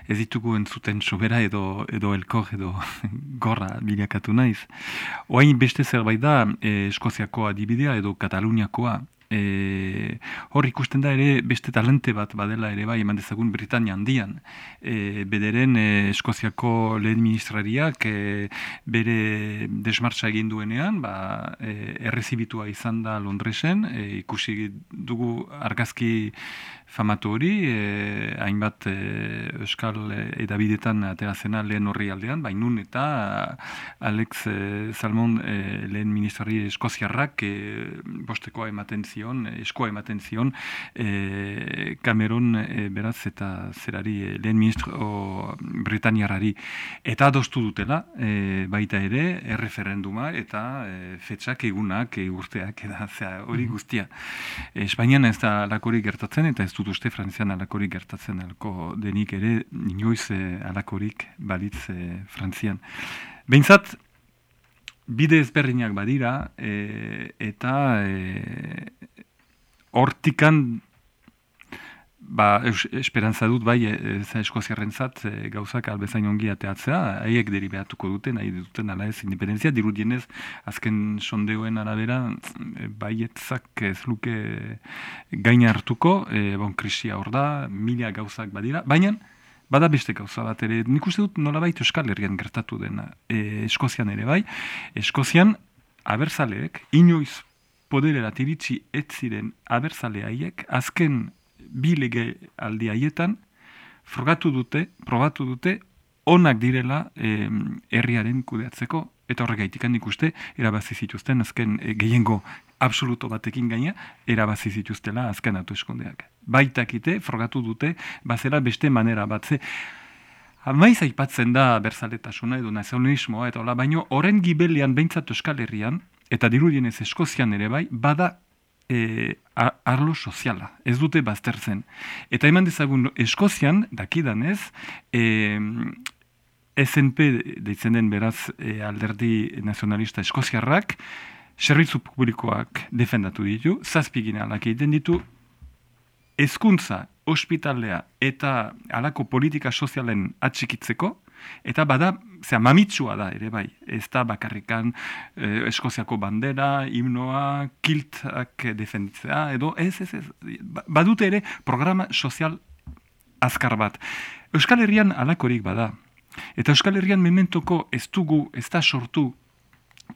ez ditugu entzuten sobera edo, edo elkor edo gorra bilakatu naiz. Oain beste zerbait da e, Eskoziako adibidea edo Kataluniakoa E, hor ikusten da ere beste talente bat badela ere bai eman dezagun Britania handian. E, bederen e, Eskoziako lehen ministrariak e, bere desmartza egin duenean ba, e, errezibitua izan da Londresen e, ikusi dugu argazki famatu hori, e, hainbat e, euskal e, edabidetan aterazena lehen horri aldean, bainun eta Alex e, Salmon e, lehen ministrari eskoziarrak e, bostekoa ematen zion, eskoa ematen zion, e, Cameron e, beraz eta zerari e, lehen ministro Britaniarari. Eta adostu dutela, e, baita ere, erreferenduma eta e, fetxak egunak, e, urteak, eda, hori mhm. guztia. Espainian ez da lakorik gertatzen eta ez dut uste frantzian alakorik gertatzen alko denik ere, inoiz eh, alakorik balitz eh, frantzian. Behintzat, bide ezberdinak badira, eh, eta eh, hortikan ba, esperantza dut bai ez eskoziarren zat e, gauzak albezain ongi ateatzea, haiek deri behatuko duten, nahi duten ala ez independenzia, dirudienez azken sondeoen arabera e, baietzak ez luke gaina hartuko, e, bon, krisia hor da, mila gauzak badira, baina bada beste gauza bat ere, nik uste dut nolabait Euskal Herrian gertatu dena, e, Eskozian ere bai, Eskozian abertzaleek, inoiz poderera tiritsi ez ziren abertzale haiek, azken bi lege aldi haietan, frogatu dute, probatu dute, onak direla herriaren kudeatzeko, eta horregaitik handik uste, erabazi zituzten azken e, gehiengo absoluto batekin gaina, erabazi zituztela azken atu eskondeak. Baitakite, frogatu dute, bazera beste manera batze. Maiz aipatzen da berzaletasuna edo nazionalismoa, eta hola, baino, horren gibelian behintzat euskal herrian, eta dirudienez eskozian ere bai, bada e, arlo soziala, ez dute baztertzen. Eta eman dezagun eskozian, dakidanez, e, SNP deitzen den beraz e, alderdi nazionalista eskoziarrak, servizu publikoak defendatu ditu, zazpigina alak egiten ditu, ezkuntza, ospitalea eta alako politika sozialen atxikitzeko, eta bada, zera, mamitsua da, ere bai, ez da bakarrikan eh, eskoziako bandera, himnoa, kiltak defenditzea, edo ez, ez, ez, ba, badute ere programa sozial azkar bat. Euskal Herrian alakorik bada, Eta Euskal Herrian mementoko ez dugu, ez da sortu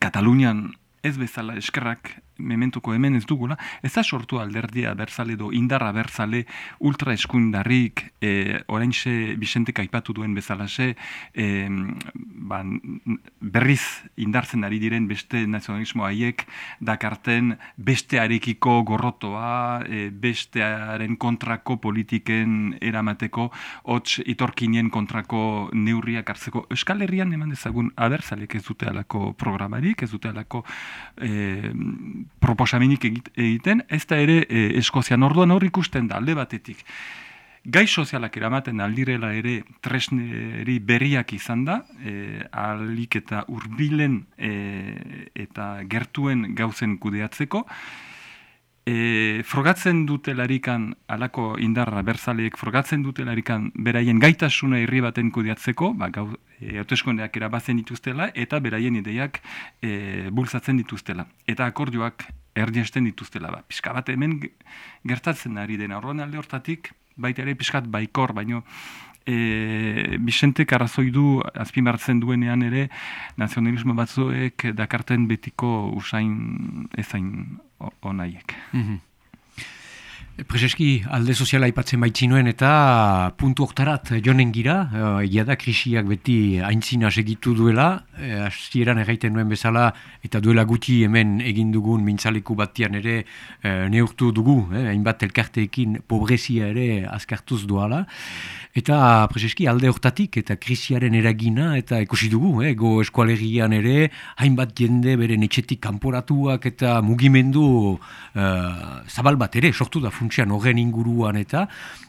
Katalunian ez bezala eskerrak mementuko hemen ez dugula, ez da sortu alderdia berzale do indarra berzale ultra eskundarrik e, orain se Vicente kaipatu duen bezala se e, ba, berriz indartzen ari diren beste nazionalismo haiek dakarten bestearekiko gorrotoa e, bestearen kontrako politiken eramateko hots itorkinien kontrako neurriak hartzeko. Euskal Herrian eman dezagun abertzalek ez dute alako programarik, ez dute alako e, proposamenik egiten, ez da ere e, Eskozian orduan hor ikusten da alde batetik. Gai sozialak eramaten aldirela ere tresneri berriak izan da, e, alik eta urbilen e, eta gertuen gauzen kudeatzeko, e, frogatzen dutelarikan alako indarra berzaleek frogatzen dutelarikan beraien gaitasuna irri baten kudiatzeko, ba, gau, e, autoeskondeak erabazen dituztela eta beraien ideiak e, bultzatzen dituztela. Eta akordioak erdiesten dituztela. Ba. Piska bat hemen gertatzen ari dena horren alde hortatik, baita ere piskat baikor, baino e, Vicente Carrazoi du azpimartzen duenean ere nazionalismo batzuek dakarten betiko usain ezain onaiek. Mm Prezeski alde soziala aipatzen baitzinoen eta puntu oktarat jonen gira, egia da krisiak beti aintzina segitu duela, e, hasieran erraiten nuen bezala eta duela guti hemen egin dugun mintzaleku batian ere e, neurtu dugu, eh, hainbat elkarteekin pobrezia ere azkartuz duala. Eta prezeski alde hortatik eta krisiaren eragina eta ikusi dugu, eh, go eskualerian ere, hainbat jende bere netxetik kanporatuak eta mugimendu uh, zabal bat ere, sortu da funtsian horren inguruan eta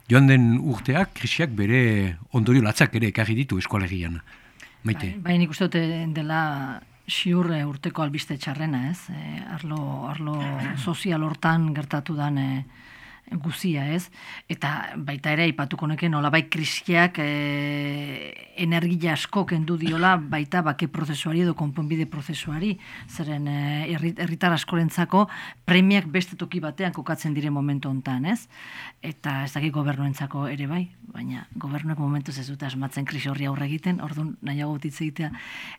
joan den urteak krisiak bere ondorio latzak ere ekarri ditu eskualerian. Maite. Bai, bai uste dute dela siur urteko albiste txarrena, ez? E, arlo, arlo sozial hortan gertatu dan e, guzia, ez? Eta baita ere aipatuko neke nolabait krisiak e, energia asko kendu diola baita bake prozesuari edo konponbide prozesuari, zeren e, herritar askorentzako premiak beste toki batean kokatzen dire momentu hontan, ez? Eta ez dakit gobernuentzako ere bai, baina gobernuak momentu ez dute asmatzen krisi horri aurre egiten, orduan nahiago utitz egitea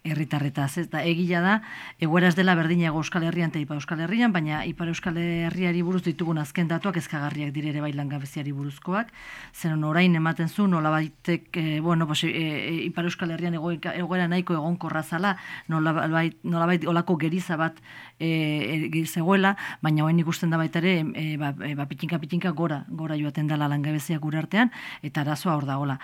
herritarretaz, ez? Eta egila da, egoera ez dela berdinago Euskal Herrian eta Ipa Euskal Herrian, baina Ipar Euskal Herriari buruz ditugun azken datuak ezkagarri kaltegarriak dire ere bai langabeziari buruzkoak, zen orain ematen zu nolabaitek, e, bueno, bose, e, Ipar Euskal Herrian egoera nahiko egonkorra zala, nolabait, nolabait olako geriza bat e, e, zegoela, baina hoen ikusten da baita ere, e, ba, e, ba, pitinka pitinka gora, gora joaten dela langabeziak gure artean, eta arazoa hor dagoela.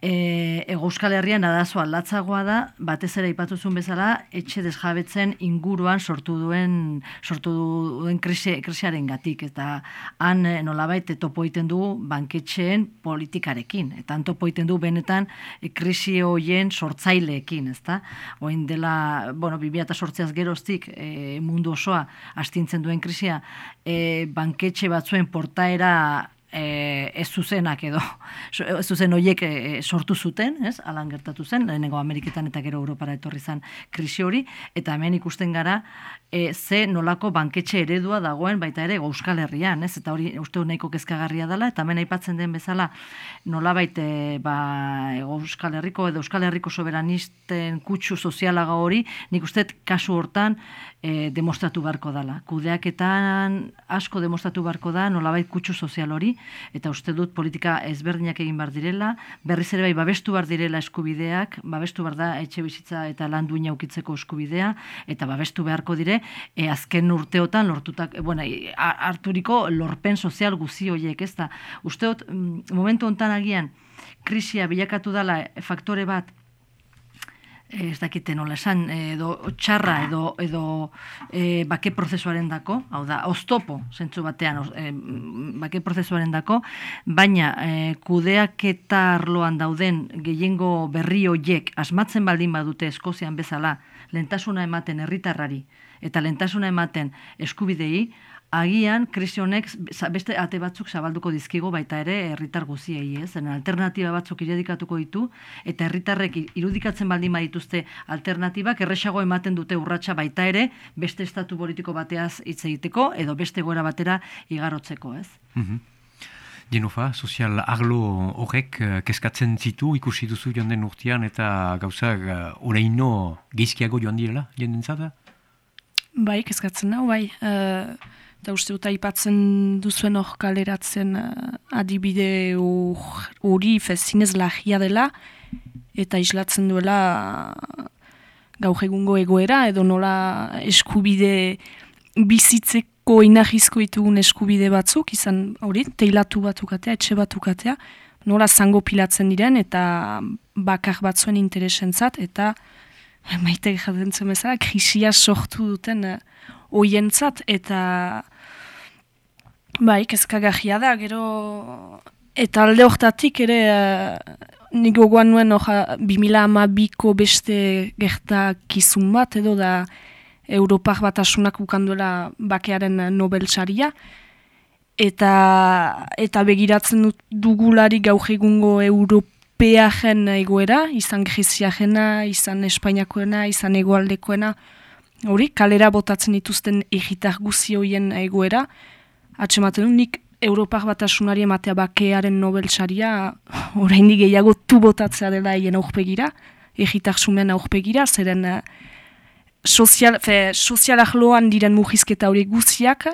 E, Ego Euskal Herrian adazo aldatzagoa da, batez ere ipatuzun bezala, etxe desjabetzen inguruan sortu duen sortu duen krisi, krisiaren gatik. Eta han eh, nolabait topo iten du banketxeen politikarekin. Eta han topo iten du benetan e, krisi hoien sortzaileekin. Ezta? Oin dela, bueno, bibia eta sortzeaz geroztik e, mundu osoa astintzen duen krisia, e, banketxe batzuen portaera e, ez zuzenak edo ez zuzen horiek e, sortu zuten, ez? Alan gertatu zen, lehenengo Ameriketan eta gero Europara etorri zen krisi hori, eta hemen ikusten gara e, ze nolako banketxe eredua dagoen baita ere Euskal Herrian, ez? Eta hori uste nahiko kezkagarria dela, eta hemen aipatzen den bezala nolabait e, ba, Euskal Herriko edo Euskal Herriko soberanisten kutsu sozialaga hori, nik uste kasu hortan e, demostratu barko dela. Kudeaketan asko demostratu barko da nolabait kutsu sozial hori, eta uste dut politika ezberdinak egin bar direla, berriz ere bai babestu bar direla eskubideak, babestu bar da etxe bizitza eta lan duina ukitzeko eskubidea, eta babestu beharko dire, e, azken urteotan lortutak, e, bueno, harturiko lorpen sozial guzi horiek, ez da, uste dut, mm, momentu hontan agian, krisia bilakatu dela faktore bat ez dakite nola esan, edo txarra edo, edo e, bake prozesuaren dako, hau da, oztopo, zentzu batean, e, bake prozesuaren dako, baina e, kudeak eta arloan dauden gehiengo berri hoiek asmatzen baldin badute Eskozian bezala, lentasuna ematen herritarrari eta lentasuna ematen eskubidei, agian krisi honek beste ate batzuk zabalduko dizkigo baita ere herritar guziei, ez? Zen alternativa batzuk irudikatuko ditu eta herritarrek irudikatzen baldin badituzte alternatibak erresago ematen dute urratsa baita ere beste estatu politiko bateaz hitz egiteko edo beste gora batera igarotzeko, ez? Mm Jenofa, sozial arlo horrek uh, keskatzen zitu ikusi duzu joan den urtean eta gauzak uh, oraino geizkiago joan direla, jenden zata? Bai, keskatzen nau, bai. Uh, eta uste dut aipatzen duzuen hor kaleratzen uh, adibide hori fezinez lagia dela, eta islatzen duela uh, gaur egungo egoera, edo nola eskubide bizitzeko inahizko ditugun eskubide batzuk, izan hori, teilatu batukatea, etxe batukatea, nola zango pilatzen diren, eta bakar batzuen interesentzat, eta maite jaten zuen krisia sortu duten uh, oientzat, eta bai, kezkagajia da, gero eta alde hortatik ere uh, nik gogoan nuen oja, 2000 ama biko beste gertakizun bat, edo da Europak bat asunak ukanduela bakearen Nobel saria, eta, eta begiratzen dugulari gaur egungo Europeajen egoera, izan Greziajena, izan Espainiakoena, izan egoaldekoena, hori, kalera botatzen dituzten egitar guzioien egoera, atxematen du, nik Europak batasunari ematea bakearen Nobel saria, oraindik gehiago tu botatzea dela hien aurpegira, egitar sumen aurpegira, zeren uh, sozial, fe, sozial ahloan diren mugizketa hori guziak,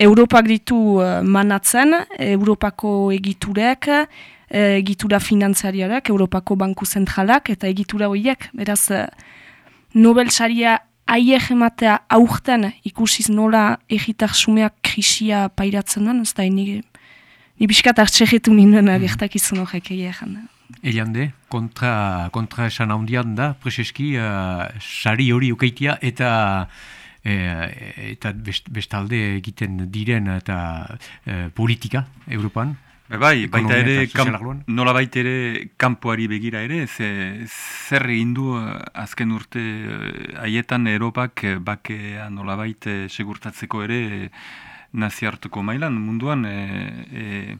Europak ditu uh, manatzen, Europako egiturek, uh, egitura finanziariarek, Europako Banku Zentralak, eta egitura horiek, beraz, uh, Nobel saria aiek ematea aurten ikusiz nola egitak sumeak krisia pairatzen duen, ez da, ni, ni biskat hartxegetu ninduen mm. gertakizun horrek egin. Elian de, kontra, kontra esan handian da, preseski, uh, sari hori ukeitia eta eh, eta bestalde egiten diren eta uh, politika Europan, Be bai, baita ere, nola baita ere, kanpoari begira ere, ze, zer egin du eh, azken urte eh, haietan Europak eh, bakea nola baita segurtatzeko ere naziartuko mailan munduan, e,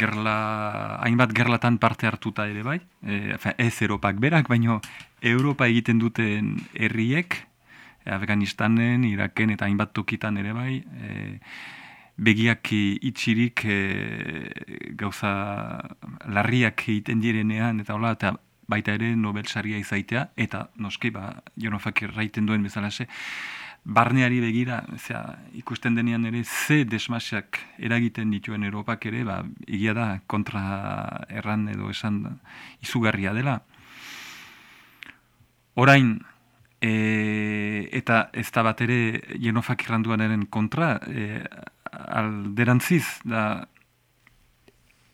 gerla, hainbat gerlatan parte hartuta ere bai, e, ez Europak berak, baino Europa egiten duten herriek, Afganistanen, Iraken eta hainbat tokitan ere bai, e, begiak itxirik e, gauza larriak egiten direnean eta hola eta baita ere Nobel saria izaitea eta noski ba Jonofak erraiten duen bezalase barneari begira zera, ikusten denean ere ze desmasiak eragiten dituen Europak ere ba egia da kontra erran edo esan izugarria dela. Orain e, eta ez da bat ere Jonofak irranduanaren kontra e, alderantziz, da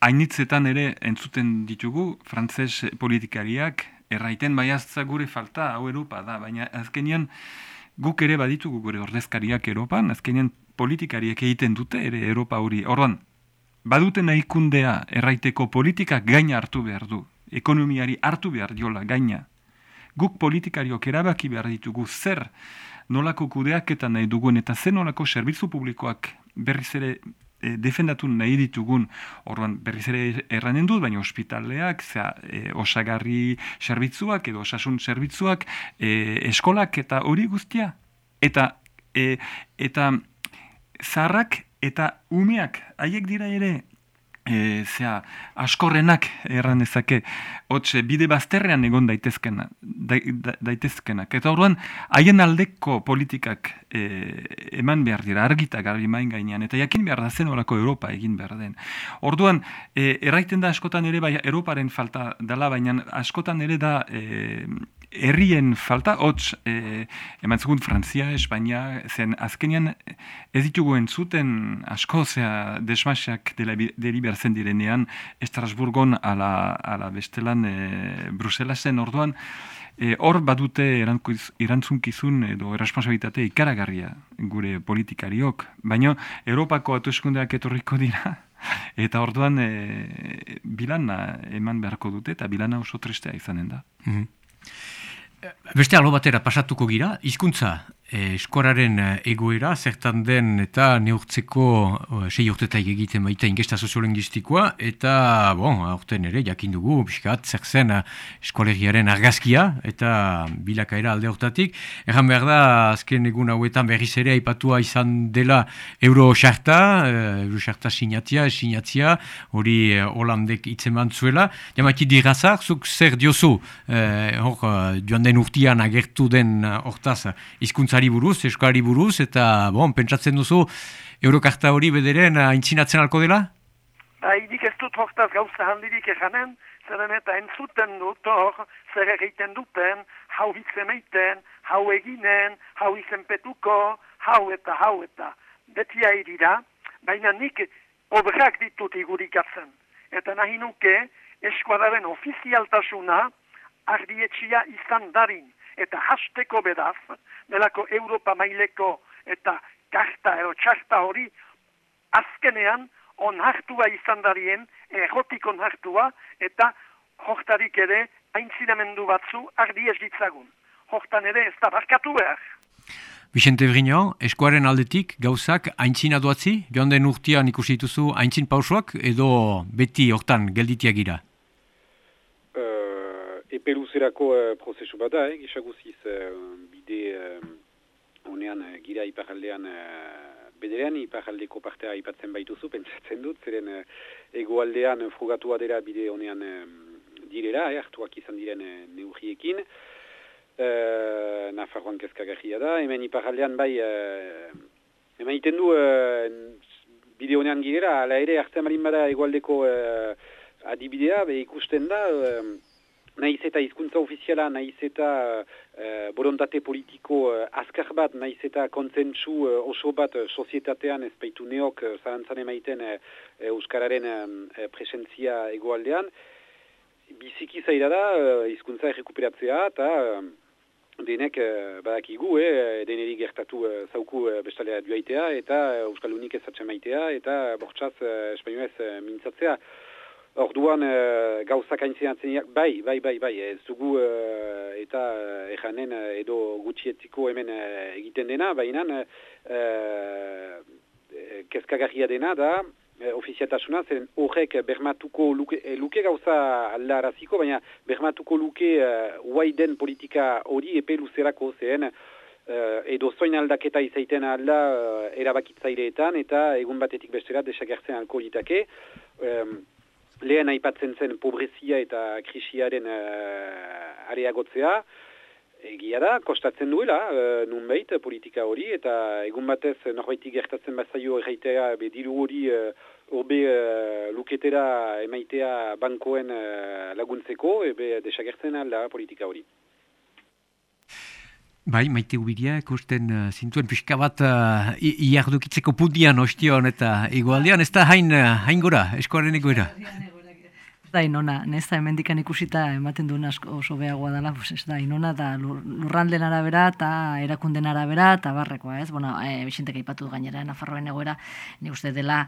hainitzetan ere entzuten ditugu, frantzes politikariak, erraiten baiaztza gure falta, hau Europa da, baina azkenean guk ere baditugu gure ordezkariak Europan, azkenean politikariak egiten dute ere Europa hori. Orduan, badute nahikundea erraiteko politikak gaina hartu behar du, ekonomiari hartu behar diola gaina. Guk politikariok erabaki behar ditugu zer nolako kudeaketan nahi dugun eta zen nolako servizu publikoak berriz ere e, defendatu nahi ditugun, orduan berriz ere erranen dut, baina ospitaleak, zera, e, osagarri zerbitzuak edo osasun zerbitzuak, e, eskolak eta hori guztia. Eta, e, eta zarrak eta umeak, haiek dira ere e, zea, askorrenak erran ezake, hotxe, bide bazterrean egon daitezkena, daitezkenak. Eta orduan, haien aldeko politikak e, eman behar dira, argita garbi main gainean, eta jakin behar da zen orako Europa egin behar den. Orduan, e, erraiten da askotan ere, bai, Europaren falta dela, baina askotan ere da e, herrien falta, hots, e, eman zugun Frantzia, Espainia, zen azkenian ez ditugu entzuten asko, zea desmaxak deli berzen direnean, Estrasburgon ala, ala bestelan e, Bruselasen orduan, e, hor badute irantzunkizun edo erresponsabilitate ikaragarria gure politikariok, baina Europako atueskundeak etorriko dira, Eta orduan e, bilana eman beharko dute eta bilana oso tristea izanen da. Mm Beste alo batera pasatuko gira, hizkuntza eskoraren eh, egoera, zertan den eta neurtzeko e, sei urtetai egiten baita ingesta soziolinguistikoa, eta, bon, aurten ere, jakin dugu, biskat, zer zen eskolegiaren argazkia, eta bilakaera alde hortatik. Erran behar da, azken egun hauetan berriz ere aipatua izan dela euro xarta, euro xarta sinatia, sinatzia, hori holandek itzen bantzuela. Jamaki dirazak, zuk zer diozu, hor, joan den urtian agertu den hortaz, hizkuntza hizkuntzari buruz, eskolari buruz, eta, bon, pentsatzen duzu, Eurokarta hori bederen aintzinatzen alko dela? Ba, idik ez dut hortaz gauza handirik eganen, zeren eta entzuten dut hor, zer egiten duten, hau hitzen eiten, hau eginen, hau izenpetuko, hau eta hau eta beti hairira, baina nik obrak ditut igurikatzen. Eta nahi nuke, eskuadaren ofizialtasuna, ardietxia izan darin, eta hasteko bedaz, delako Europa maileko eta karta edo txarta hori azkenean onhartua izan darien, errotik onhartua, eta hortarik ere aintzinamendu batzu ardi ez ditzagun. Hortan ere ez da barkatu behar. Vicente Brigno, eskuaren aldetik gauzak aintzina duatzi, joan den urtean ikusi dituzu aintzin pausoak edo beti hortan gelditiagira? Epeluzerako uh, prozesu bat da, eh, gisaguziz uh, bide uh, honean uh, gira iparaldean uh, bederean, iparaldeko partea ipatzen baituzu, pentsatzen dut, zeren uh, egoaldean frugatua dira bide honean uh, direra, eh, hartuak izan diren uh, neurriekin, uh, Nafarroan kezkagarria da, hemen iparaldean bai, uh, hemen iten du uh, bide honean girera, ala ere hartzen marin bada egoaldeko uh, adibidea, be ikusten da, Naiz eta hizkuntza ofiziala, naiz eta uh, borontate politiko uh, azkar bat, naiz eta kontzentsu uh, oso bat uh, sozietatean ez neok uh, zarantzan emaiten uh, Euskararen uh, presentzia egoaldean. Biziki zaira da, uh, hizkuntza errekuperatzea eta uh, denek uh, badakigu, eh, deneri gertatu uh, zauku uh, bestalea duaitea eta uh, Euskal Unik ez maitea eta bortxaz uh, espainoez uh, mintzatzea. Orduan e, gauzak aintzinatzen bai, bai, bai, bai, ez dugu e, eta ejanen edo gutxietziko hemen egiten dena, baina e, kezkagarria dena da, e, ofiziatasuna, zen horrek bermatuko luke, luke gauza aldaraziko, baina bermatuko luke uh, den politika hori epe luzerako zen, uh, edo zoin aldaketa izaiten alda uh, erabakitzaileetan, eta egun batetik bestera desagertzen alko ditake, lehen aipatzen zen pobrezia eta krisiaren uh, areagotzea, egia da, kostatzen duela, uh, nunbait, politika hori, eta egun batez norbaitik gertatzen bazaio erraitea bediru hori uh, orbe uh, luketera emaitea bankoen uh, laguntzeko, ebe desagertzen alda politika hori. Bai, maite ubiria, ikusten uh, zintuen pixka bat uh, iardukitzeko puntian ostion eta egoaldean, ez da hain, uh, hain gora, eskoaren egoera? Da inona, nesta hemendikan ikusita ematen duen asko oso beagoa dela, pues ez da inona da lurranden arabera eta erakunden arabera eta barrekoa, ez? Bueno, e, bisintek aipatu gainera Nafarroen egoera, ni uste dela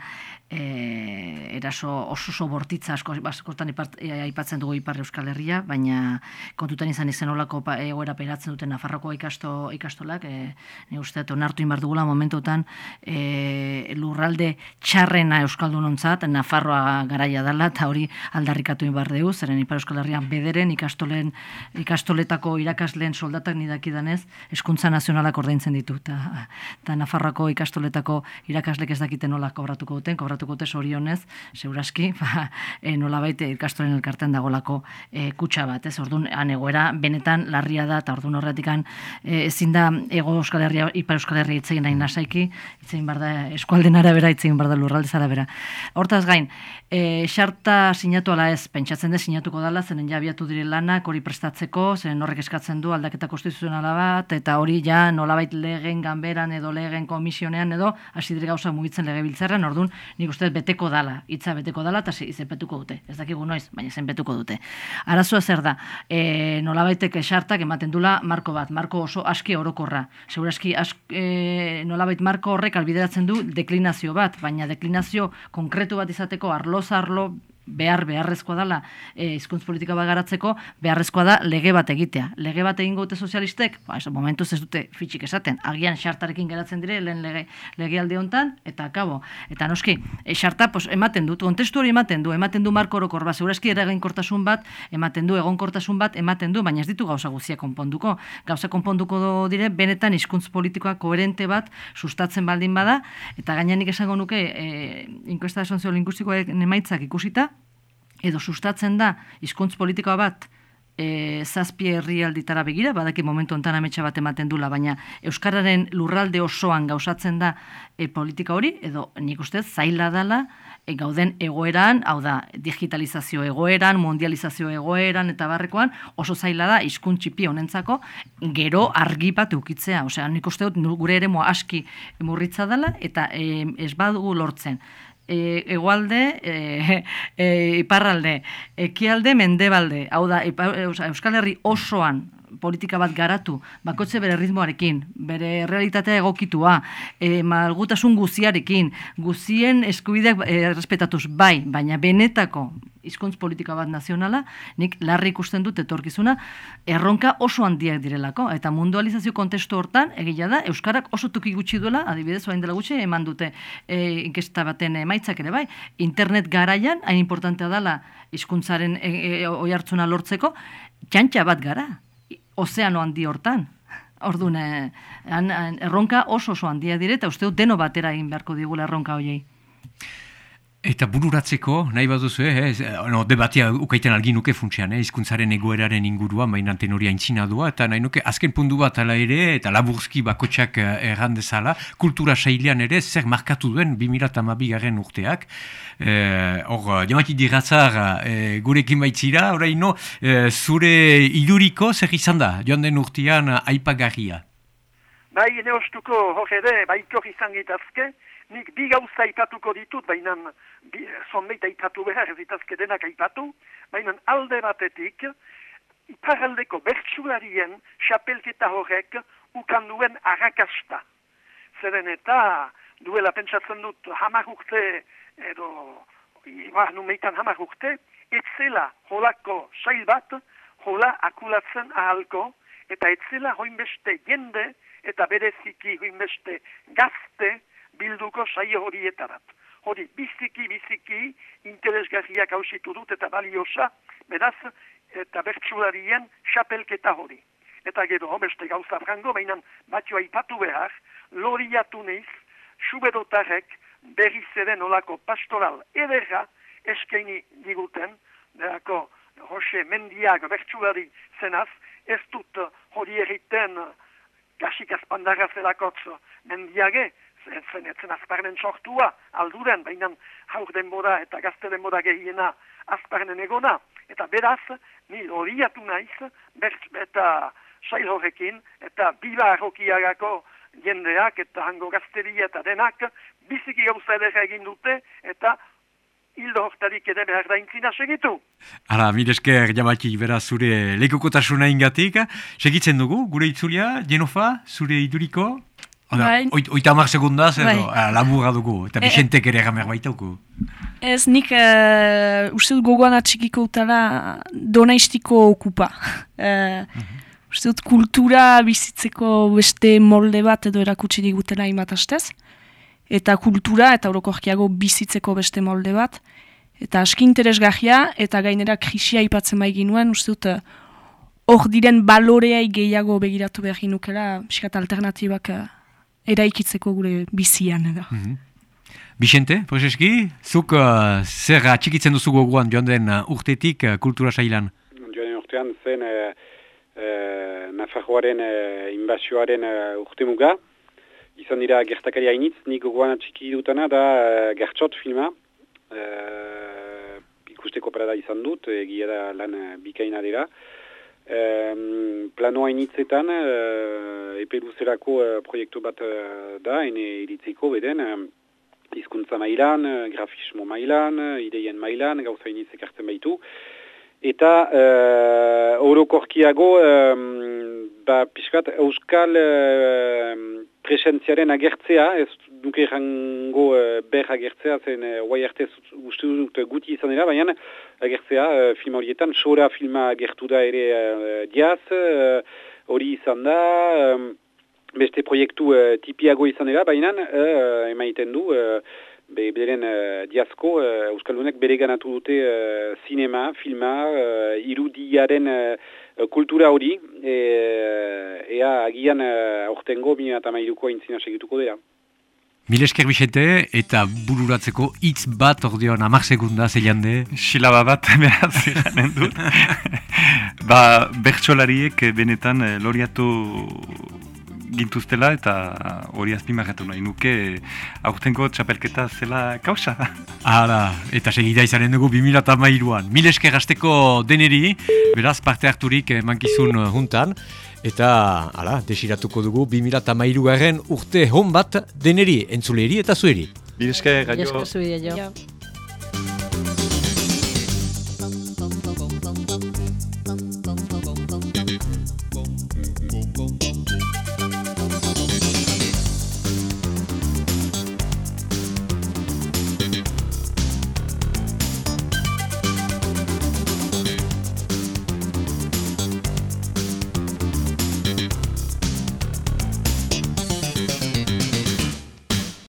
e, eraso oso oso bortitza asko baskotan e, aipatzen dugu Ipar Euskal Herria, baina kontutan izan izen olako egoera peratzen duten Nafarroko ikasto ikastolak, e, ni uste onartu inbar dugula momentutan e, lurralde txarrena euskaldunontzat Nafarroa garaia dela eta hori aldarrikatu inbar dugu, zeren Ipar Euskal Herrian bederen ikastolen ikastoletako irakasleen soldatak nidakidanez eskuntza nazionalak ordaintzen ditu eta Nafarroako ikastoletako irakaslek ez dakiten nola kobratuko duten, kobratuko dute sorionez, zeuraski, ba, e, nola baite ikastolen elkarten dagolako e, kutsa bat, ez orduan anegoera benetan larria da eta orduan horretikan e, ezin da ego Euskal Herria, Ipar Euskal Herria itzein nahi nasaiki, itzein bar da eskualden arabera, itzein bar da lurraldez arabera. Hortaz gain, e, xarta sinatu ala ez, pentsatzen de sinatuko dala, zenen jabiatu dire lanak hori prestatzeko, zenen horrek eskatzen du aldaketa konstituzionala bat, eta hori ja nolabait legen ganberan edo legen komisionean edo hasi dire gauza mugitzen lege biltzerren, orduan nik uste beteko dala, hitza beteko dala, eta izenpetuko dute. Ez dakigu noiz, baina zenpetuko dute. Arazoa zer da, e, nolabaitek esartak ematen dula marko bat, marko oso aski orokorra. Segurazki e, nolabait marko horrek albideratzen du deklinazio bat, baina deklinazio konkretu bat izateko arloz arlo behar beharrezkoa dela e, hizkuntz politika bat garatzeko beharrezkoa da lege bat egitea. Lege bat egingo dute sozialistek, ba eso momentuz ez dute fitxik esaten. Agian xartarekin geratzen dire lehen lege legealde hontan eta akabo. Eta noski, e, xarta pues ematen du, kontestu hori ematen du, ematen du marko orokor bat, segurazki eraginkortasun bat, ematen du egonkortasun bat, ematen du, baina ez ditu gauza guzia konponduko. Gauza konponduko dire benetan hizkuntz politikoa koherente bat sustatzen baldin bada eta gainenik esango nuke eh inkesta soziolingustikoek emaitzak ikusita edo sustatzen da hizkuntz politikoa bat e, zazpi herrialditara begira, badaki momentu ontan ametsa bat ematen dula, baina Euskararen lurralde osoan gauzatzen da e, politika hori, edo nik ustez zaila dala e, gauden egoeran, hau da, digitalizazio egoeran, mundializazio egoeran eta barrekoan, oso zaila da hizkuntzipi honentzako gero argi bat ukitzea. Osea, nik uste dut gure ere aski murritza dela eta e, ez badugu lortzen e, egualde, e, e, iparralde, ekialde, mendebalde. Hau da, Euskal Herri osoan politika bat garatu, bakotze bere ritmoarekin, bere realitatea egokitua, e, malgutasun guziarekin, guzien eskubideak e, respetatuz bai, baina benetako hizkuntz politika bat nazionala, nik larri ikusten dut etorkizuna, erronka oso handiak direlako, eta mundualizazio kontestu hortan, egia da, Euskarak oso tuki gutxi duela, adibidez, oain dela gutxi, eman dute e, inkesta baten emaitzak ere bai, internet garaian, hain importantea dela hizkuntzaren e, e, oi hartzuna lortzeko, txantxa bat gara, ozeano handi hortan. Orduan, erronka oso oso handia dire, eta uste dut deno batera egin beharko digula erronka hoiei. Eta bururatzeko, nahi baduzu, eh, no, debatia ukaiten algin nuke funtsian, eh, izkuntzaren egoeraren inguruan, baina tenori haintzina doa, eta nahi nuke azken puntu bat ala ere, eta laburzki bakotsak eh, errandezala, kultura sailean ere, zer markatu duen 2008 garen urteak. Eh, hor, jamaki diratzar eh, gurekin baitzira, oraino, eh, zure iluriko zer izan da, joan den urtean aipagarria? Bai, neostuko, hor ere, baikor izan gitazke, nik bi gauza aipatuko ditut, baina zonbeit aipatu behar, ez itazke denak aipatu, baina alde batetik, iparaldeko bertsularien xapelketa horrek ukan duen arrakasta. Zeren eta duela pentsatzen dut hamar edo, iba, numeitan hamar etzela holako sail bat, hola akulatzen ahalko, eta etzela hoinbeste jende, eta bereziki hoinbeste gazte, bilduko saio horietarat. Hori, biziki, biziki, interesgarriak hausitu dut eta baliosa, beraz, eta bertsularien xapelketa hori. Eta gero, homeste gauza frango, baina batioa ipatu behar, loriatu neiz, subedotarek berri zeden olako pastoral ederra eskaini diguten, derako, Jose Mendiak bertsulari zenaz, ez dut hori erriten gasik azpandarra zelakotz mendiage, zen etzen azparnen sortua, alduren, baina haur denbora eta gazte denbora gehiena azparnen egona. Eta beraz, ni horiatu naiz, bert, eta sail horrekin, eta biba arrokiagako jendeak eta hango gazteria eta denak, biziki gauza edera egin dute, eta hildo hortarik ere behar da intzina segitu. Hala, miresker jabaki bera zure lekukotasuna ingatik. Segitzen dugu, gure itzulia, Jenofa, zure iduriko? Bai. oit, oita hamar segundaz, edo, Bai. ah, laburra dugu, eta E- Bicentek ere gamer baitauku. Ez, nik uh, uste dut gogoan atxikiko utala donaistiko okupa. Uh, Uste dut kultura bizitzeko beste molde bat edo erakutsi digutela hainbat astez. Eta kultura eta orokorkiago bizitzeko beste molde bat. Eta aski interesgahia eta gainera krisia aipatzen bai ginuen, uste dut eh, hor diren baloreai gehiago begiratu behar ginukela, pixkat alternatibak uh, eraikitzeko gure bizian edo. Bixente, Prozeski, zuk uh, zer atxikitzen duzu gogoan joan den uh, urtetik uh, kultura sailan? Joan urtean zen e, e, Nafarroaren e, inbazioaren e, urtemuga. Izan dira gertakari hainitz, nik gogoan atxiki dutana da e, gertxot filma. E, ikusteko parada izan dut, egia da lan e, bikaina dira. E, plano hainitzetan, e, epe luzerako e, proiektu bat e, da, ene iritziko beden, e, hizkuntza mailan, grafismo mailan, ideien mailan, gauza hainitz ekartzen baitu. Eta uh, orokorkiago um, ba, pixkat euskal uh, presentziaren agertzea, ez duke errango uh, ber agertzea, zen uh, guai arte zut- uste dut guti izan dira, baina agertzea uh, film horietan, sora filma agertu da ere uh, diaz, uh, hori izan da, um, beste proiektu uh, tipiago izan dira, baina uh, emaiten du, uh, be, beren uh, diazko, uh, Euskaldunek bere ganatu dute uh, sinema, filma, uh, irudiaren uh, kultura hori, e, ea agian uh, aurtengo bine eta mairuko aintzina segituko dira. Milesker Bixente, eta bururatzeko hitz bat ordeon hamar segunda zeilande. Silaba bat beraz eranen dut. ba, bertsolariek benetan eh, loriatu gintuztela eta hori azpimarratu nahi nuke aurtengo txapelketa zela kausa. Hala, eta segida izanen dugu 2008an. Mil esker hasteko deneri, beraz parte harturik mankizun juntan, eta hala, desiratuko dugu 2008an urte hon bat deneri, entzuleri eta zueri. Bideske, gaio. Jasko zuia